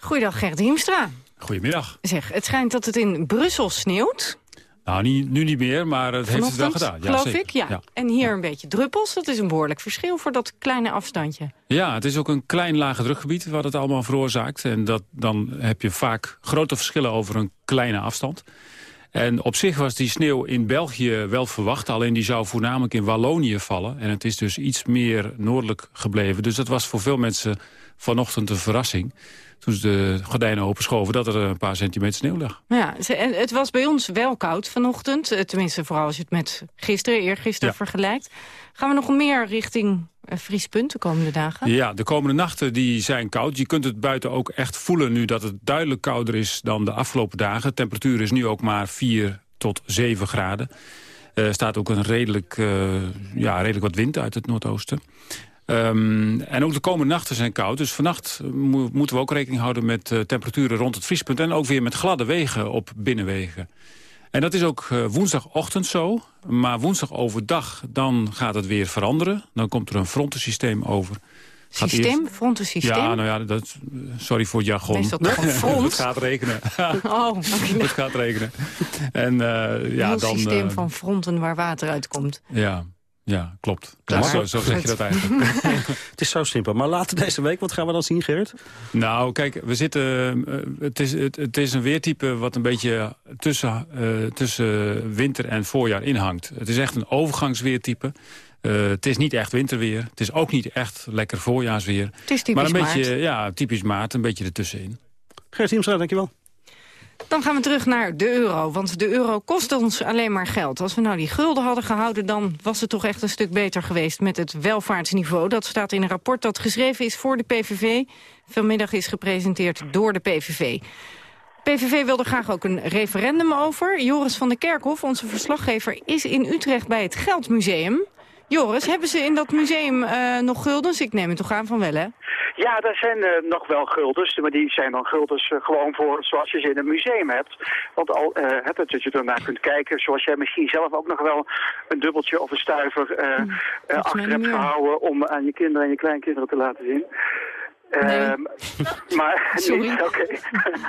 Goeiedag Gert Hiemstra. Goedemiddag. Zeg, het schijnt dat het in Brussel sneeuwt. Nou, niet, nu niet meer, maar het heeft het wel gedaan. Ja, geloof ik, ja. En hier een beetje druppels. Dat is een behoorlijk verschil voor dat kleine afstandje. Ja, het is ook een klein lage drukgebied wat het allemaal veroorzaakt. En dat, dan heb je vaak grote verschillen over een kleine afstand. En op zich was die sneeuw in België wel verwacht. Alleen die zou voornamelijk in Wallonië vallen. En het is dus iets meer noordelijk gebleven. Dus dat was voor veel mensen vanochtend een verrassing toen ze de gordijnen openschoven... dat er een paar centimeter sneeuw lag. Ja, het was bij ons wel koud vanochtend. Eh, tenminste, vooral als je het met gisteren, eergisteren ja. vergelijkt. Gaan we nog meer richting eh, vriespunt de komende dagen? Ja, de komende nachten die zijn koud. Je kunt het buiten ook echt voelen nu dat het duidelijk kouder is dan de afgelopen dagen. De temperatuur is nu ook maar 4 tot 7 graden. Er uh, staat ook een redelijk, uh, ja, redelijk wat wind uit het noordoosten. Um, en ook de komende nachten zijn koud. Dus vannacht mo moeten we ook rekening houden met uh, temperaturen rond het vriespunt. En ook weer met gladde wegen op binnenwegen. En dat is ook uh, woensdagochtend zo. Maar woensdag overdag, dan gaat het weer veranderen. Dan komt er een frontensysteem over. Systeem? Frontensysteem? Ja, nou ja, dat, sorry voor het jargon. Is dat toch een front? het gaat rekenen. oh, okay. Het gaat rekenen. En, uh, ja, een dan, systeem van fronten waar water uitkomt. Ja, ja, klopt. Zo, zo zeg je dat eigenlijk. het is zo simpel. Maar later deze week, wat gaan we dan zien, Gerrit? Nou, kijk, we zitten, uh, het, is, het, het, is een weertype wat een beetje tussen, uh, tussen winter en voorjaar inhangt. Het is echt een overgangsweertype. Uh, het is niet echt winterweer. Het is ook niet echt lekker voorjaarsweer. Het is typisch Maar een maart. beetje, ja, typisch maart, een beetje ertussenin. Gert Hiemstra, dankjewel. Dan gaan we terug naar de euro, want de euro kost ons alleen maar geld. Als we nou die gulden hadden gehouden, dan was het toch echt een stuk beter geweest met het welvaartsniveau. Dat staat in een rapport dat geschreven is voor de PVV. Vanmiddag is gepresenteerd door de PVV. PVV wilde graag ook een referendum over. Joris van der Kerkhof, onze verslaggever, is in Utrecht bij het Geldmuseum. Joris, hebben ze in dat museum uh, nog guldens? Ik neem het toch aan van wel, hè? Ja, daar zijn uh, nog wel guldens, maar die zijn dan guldens uh, gewoon voor zoals je ze in een museum hebt. Want al uh, het dat je ernaar kunt kijken, zoals jij misschien zelf ook nog wel een dubbeltje of een stuiver mm, achter hebt gehouden om aan je kinderen en je kleinkinderen te laten zien. Nee. Um, maar Sorry. Oké,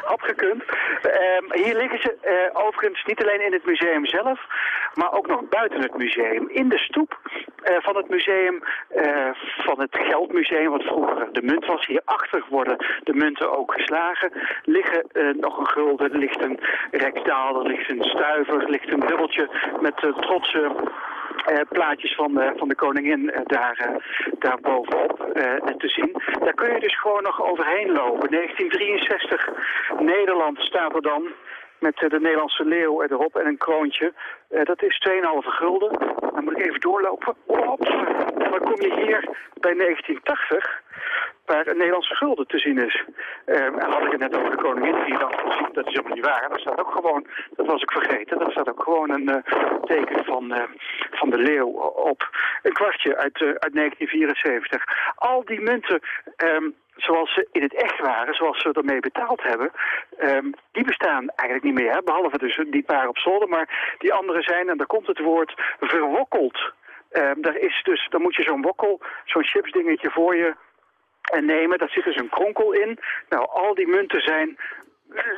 had gekund. Um, hier liggen ze uh, overigens niet alleen in het museum zelf, maar ook nog buiten het museum. In de stoep uh, van het museum, uh, van het Geldmuseum, wat vroeger de munt was. Hierachter worden de munten ook geslagen. Liggen nog een gulden, er ligt een rijksdaal, er ligt een stuiver, er ligt een dubbeltje met trotse... Uh, plaatjes van de, van de koningin uh, daar, daar bovenop te zien. Daar kun je dus gewoon nog overheen lopen. 1963, Nederland staat er dan met de Nederlandse leeuw erop en een kroontje. dat is 2,5 gulden. Dan moet ik even doorlopen. Op. Dan kom je hier bij 1980 waar een Nederlandse gulden te zien is. Um, en had ik het net over de koningin die dan gezien, dat is helemaal niet waar. Daar staat ook gewoon, dat was ik vergeten, daar staat ook gewoon een teken van, van de leeuw op. Een kwartje uit, uit 1974. Al die munten... Um, zoals ze in het echt waren, zoals ze ermee betaald hebben, um, die bestaan eigenlijk niet meer. Hè? Behalve dus die paar op zolder, maar die andere zijn, en daar komt het woord, verwokkeld. Um, daar is dus, dan moet je zo'n wokkel, zo'n chipsdingetje voor je en nemen. Daar zit dus een kronkel in. Nou, al die munten zijn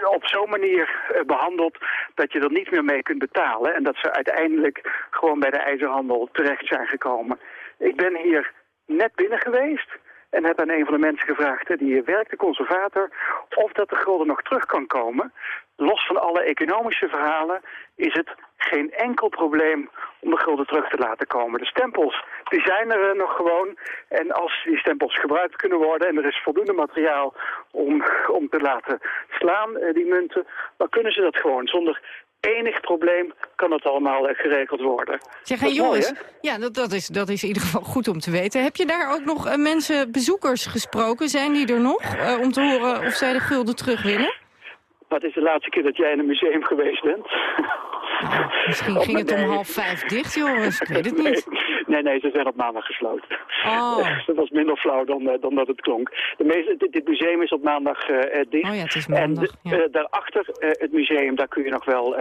op zo'n manier uh, behandeld dat je er niet meer mee kunt betalen. En dat ze uiteindelijk gewoon bij de ijzerhandel terecht zijn gekomen. Ik ben hier net binnen geweest en heb aan een van de mensen gevraagd, die werkt, de conservator, of dat de gulden nog terug kan komen. Los van alle economische verhalen is het geen enkel probleem om de gulden terug te laten komen. De stempels die zijn er uh, nog gewoon. En als die stempels gebruikt kunnen worden en er is voldoende materiaal om, om te laten slaan, uh, die munten, dan kunnen ze dat gewoon. Zonder enig probleem kan het allemaal uh, geregeld worden. Zeg, Joris, ja, dat, dat, is, dat is in ieder geval goed om te weten. Heb je daar ook nog uh, mensen, bezoekers gesproken? Zijn die er nog? Uh, om te horen of zij de gulden terug willen? Wat is de laatste keer dat jij in een museum geweest bent? Nou, misschien ging het om half vijf dicht, Joris. Ik weet het niet. Nee, nee, ze zijn op maandag gesloten. Oh. dat was minder flauw dan, uh, dan dat het klonk. De meeste, dit, dit museum is op maandag uh, dicht. Oh ja, het is maandag. En ja. uh, daarachter het museum, daar kun je nog wel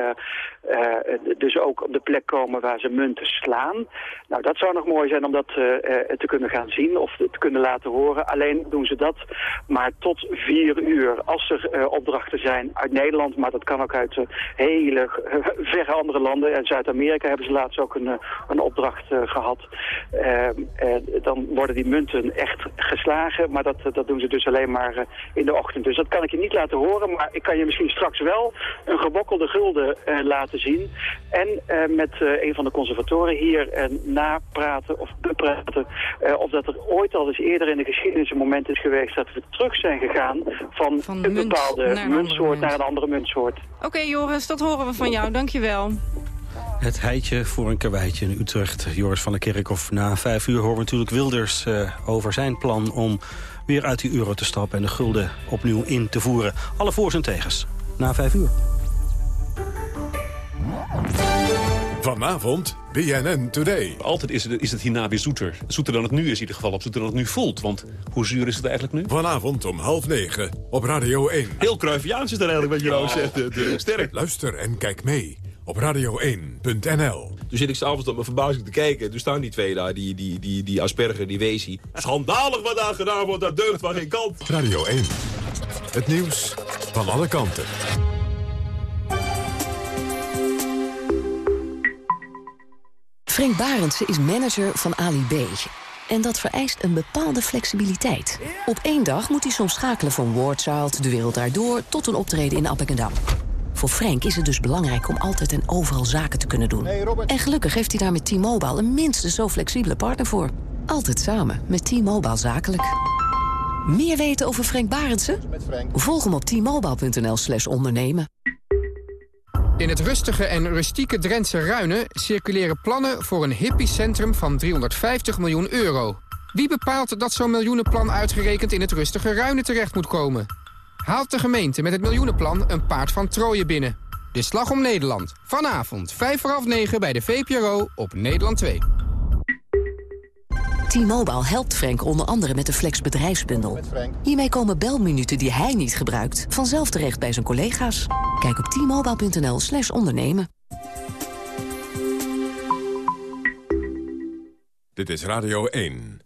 dus ook op de plek komen waar ze munten slaan. Nou, dat zou nog mooi zijn om dat te kunnen gaan zien of te kunnen laten horen. Alleen doen ze dat maar tot vier uur. Als er opdrachten zijn uit Nederland, maar dat kan ook uit hele verre andere landen. En Zuid-Amerika hebben ze laatst ook een, een opdracht gehad. Uh, dan worden die munten echt geslagen, maar dat, dat doen ze dus alleen maar uh, in de ochtend. Dus dat kan ik je niet laten horen, maar ik kan je misschien straks wel een gebokkelde gulden laten zien. En met een van de conservatoren hier napraten of bepraten of dat er ooit al eens eerder in de geschiedenis een moment is geweest dat we terug zijn gegaan van, van een munt bepaalde muntsoort munt. naar een andere muntsoort. Oké okay, Joris, dat horen we van jou. Dankjewel. Het heitje voor een karweitje in Utrecht. Joris van der Kerkhof. Na vijf uur horen we natuurlijk Wilders uh, over zijn plan om weer uit die euro te stappen... en de gulden opnieuw in te voeren. Alle voor's en tegens. Na vijf uur. Vanavond BNN Today. Altijd is het, is het hierna weer zoeter. Zoeter dan het nu is in ieder geval, op zoeter dan het nu voelt. Want hoe zuur is het eigenlijk nu? Vanavond om half negen op Radio 1. Heel Cruyffiaans is dat eigenlijk wat je nou zegt. De, de, sterk. Luister en kijk mee op radio1.nl. Toen zit ik s'avonds op mijn verbazing te kijken. Toen staan die twee daar, die, die, die, die Asperger, die Wezi. Schandalig wat daar gedaan wordt, dat deugt van geen kant. Radio 1, het nieuws van alle kanten. Frank Barendse is manager van Ali B. En dat vereist een bepaalde flexibiliteit. Op één dag moet hij soms schakelen van Wardchild, De Wereld Daardoor... tot een optreden in Appingedam. Voor Frank is het dus belangrijk om altijd en overal zaken te kunnen doen. En gelukkig heeft hij daar met T-Mobile een minstens zo flexibele partner voor. Altijd samen met T-Mobile Zakelijk. Meer weten over Frank Barendse? Volg hem op t-mobile.nl slash ondernemen. In het rustige en rustieke Drentse Ruinen circuleren plannen voor een hippiecentrum van 350 miljoen euro. Wie bepaalt dat zo'n miljoenenplan uitgerekend in het rustige Ruinen terecht moet komen? Haalt de gemeente met het miljoenenplan een paard van Troje binnen? De Slag om Nederland. Vanavond, 5 voor half 9 bij de VPRO op Nederland 2. T-Mobile helpt Frank onder andere met de Flex bedrijfsbundel. Hiermee komen belminuten die hij niet gebruikt... vanzelf terecht bij zijn collega's. Kijk op t-mobile.nl slash ondernemen. Dit is Radio 1.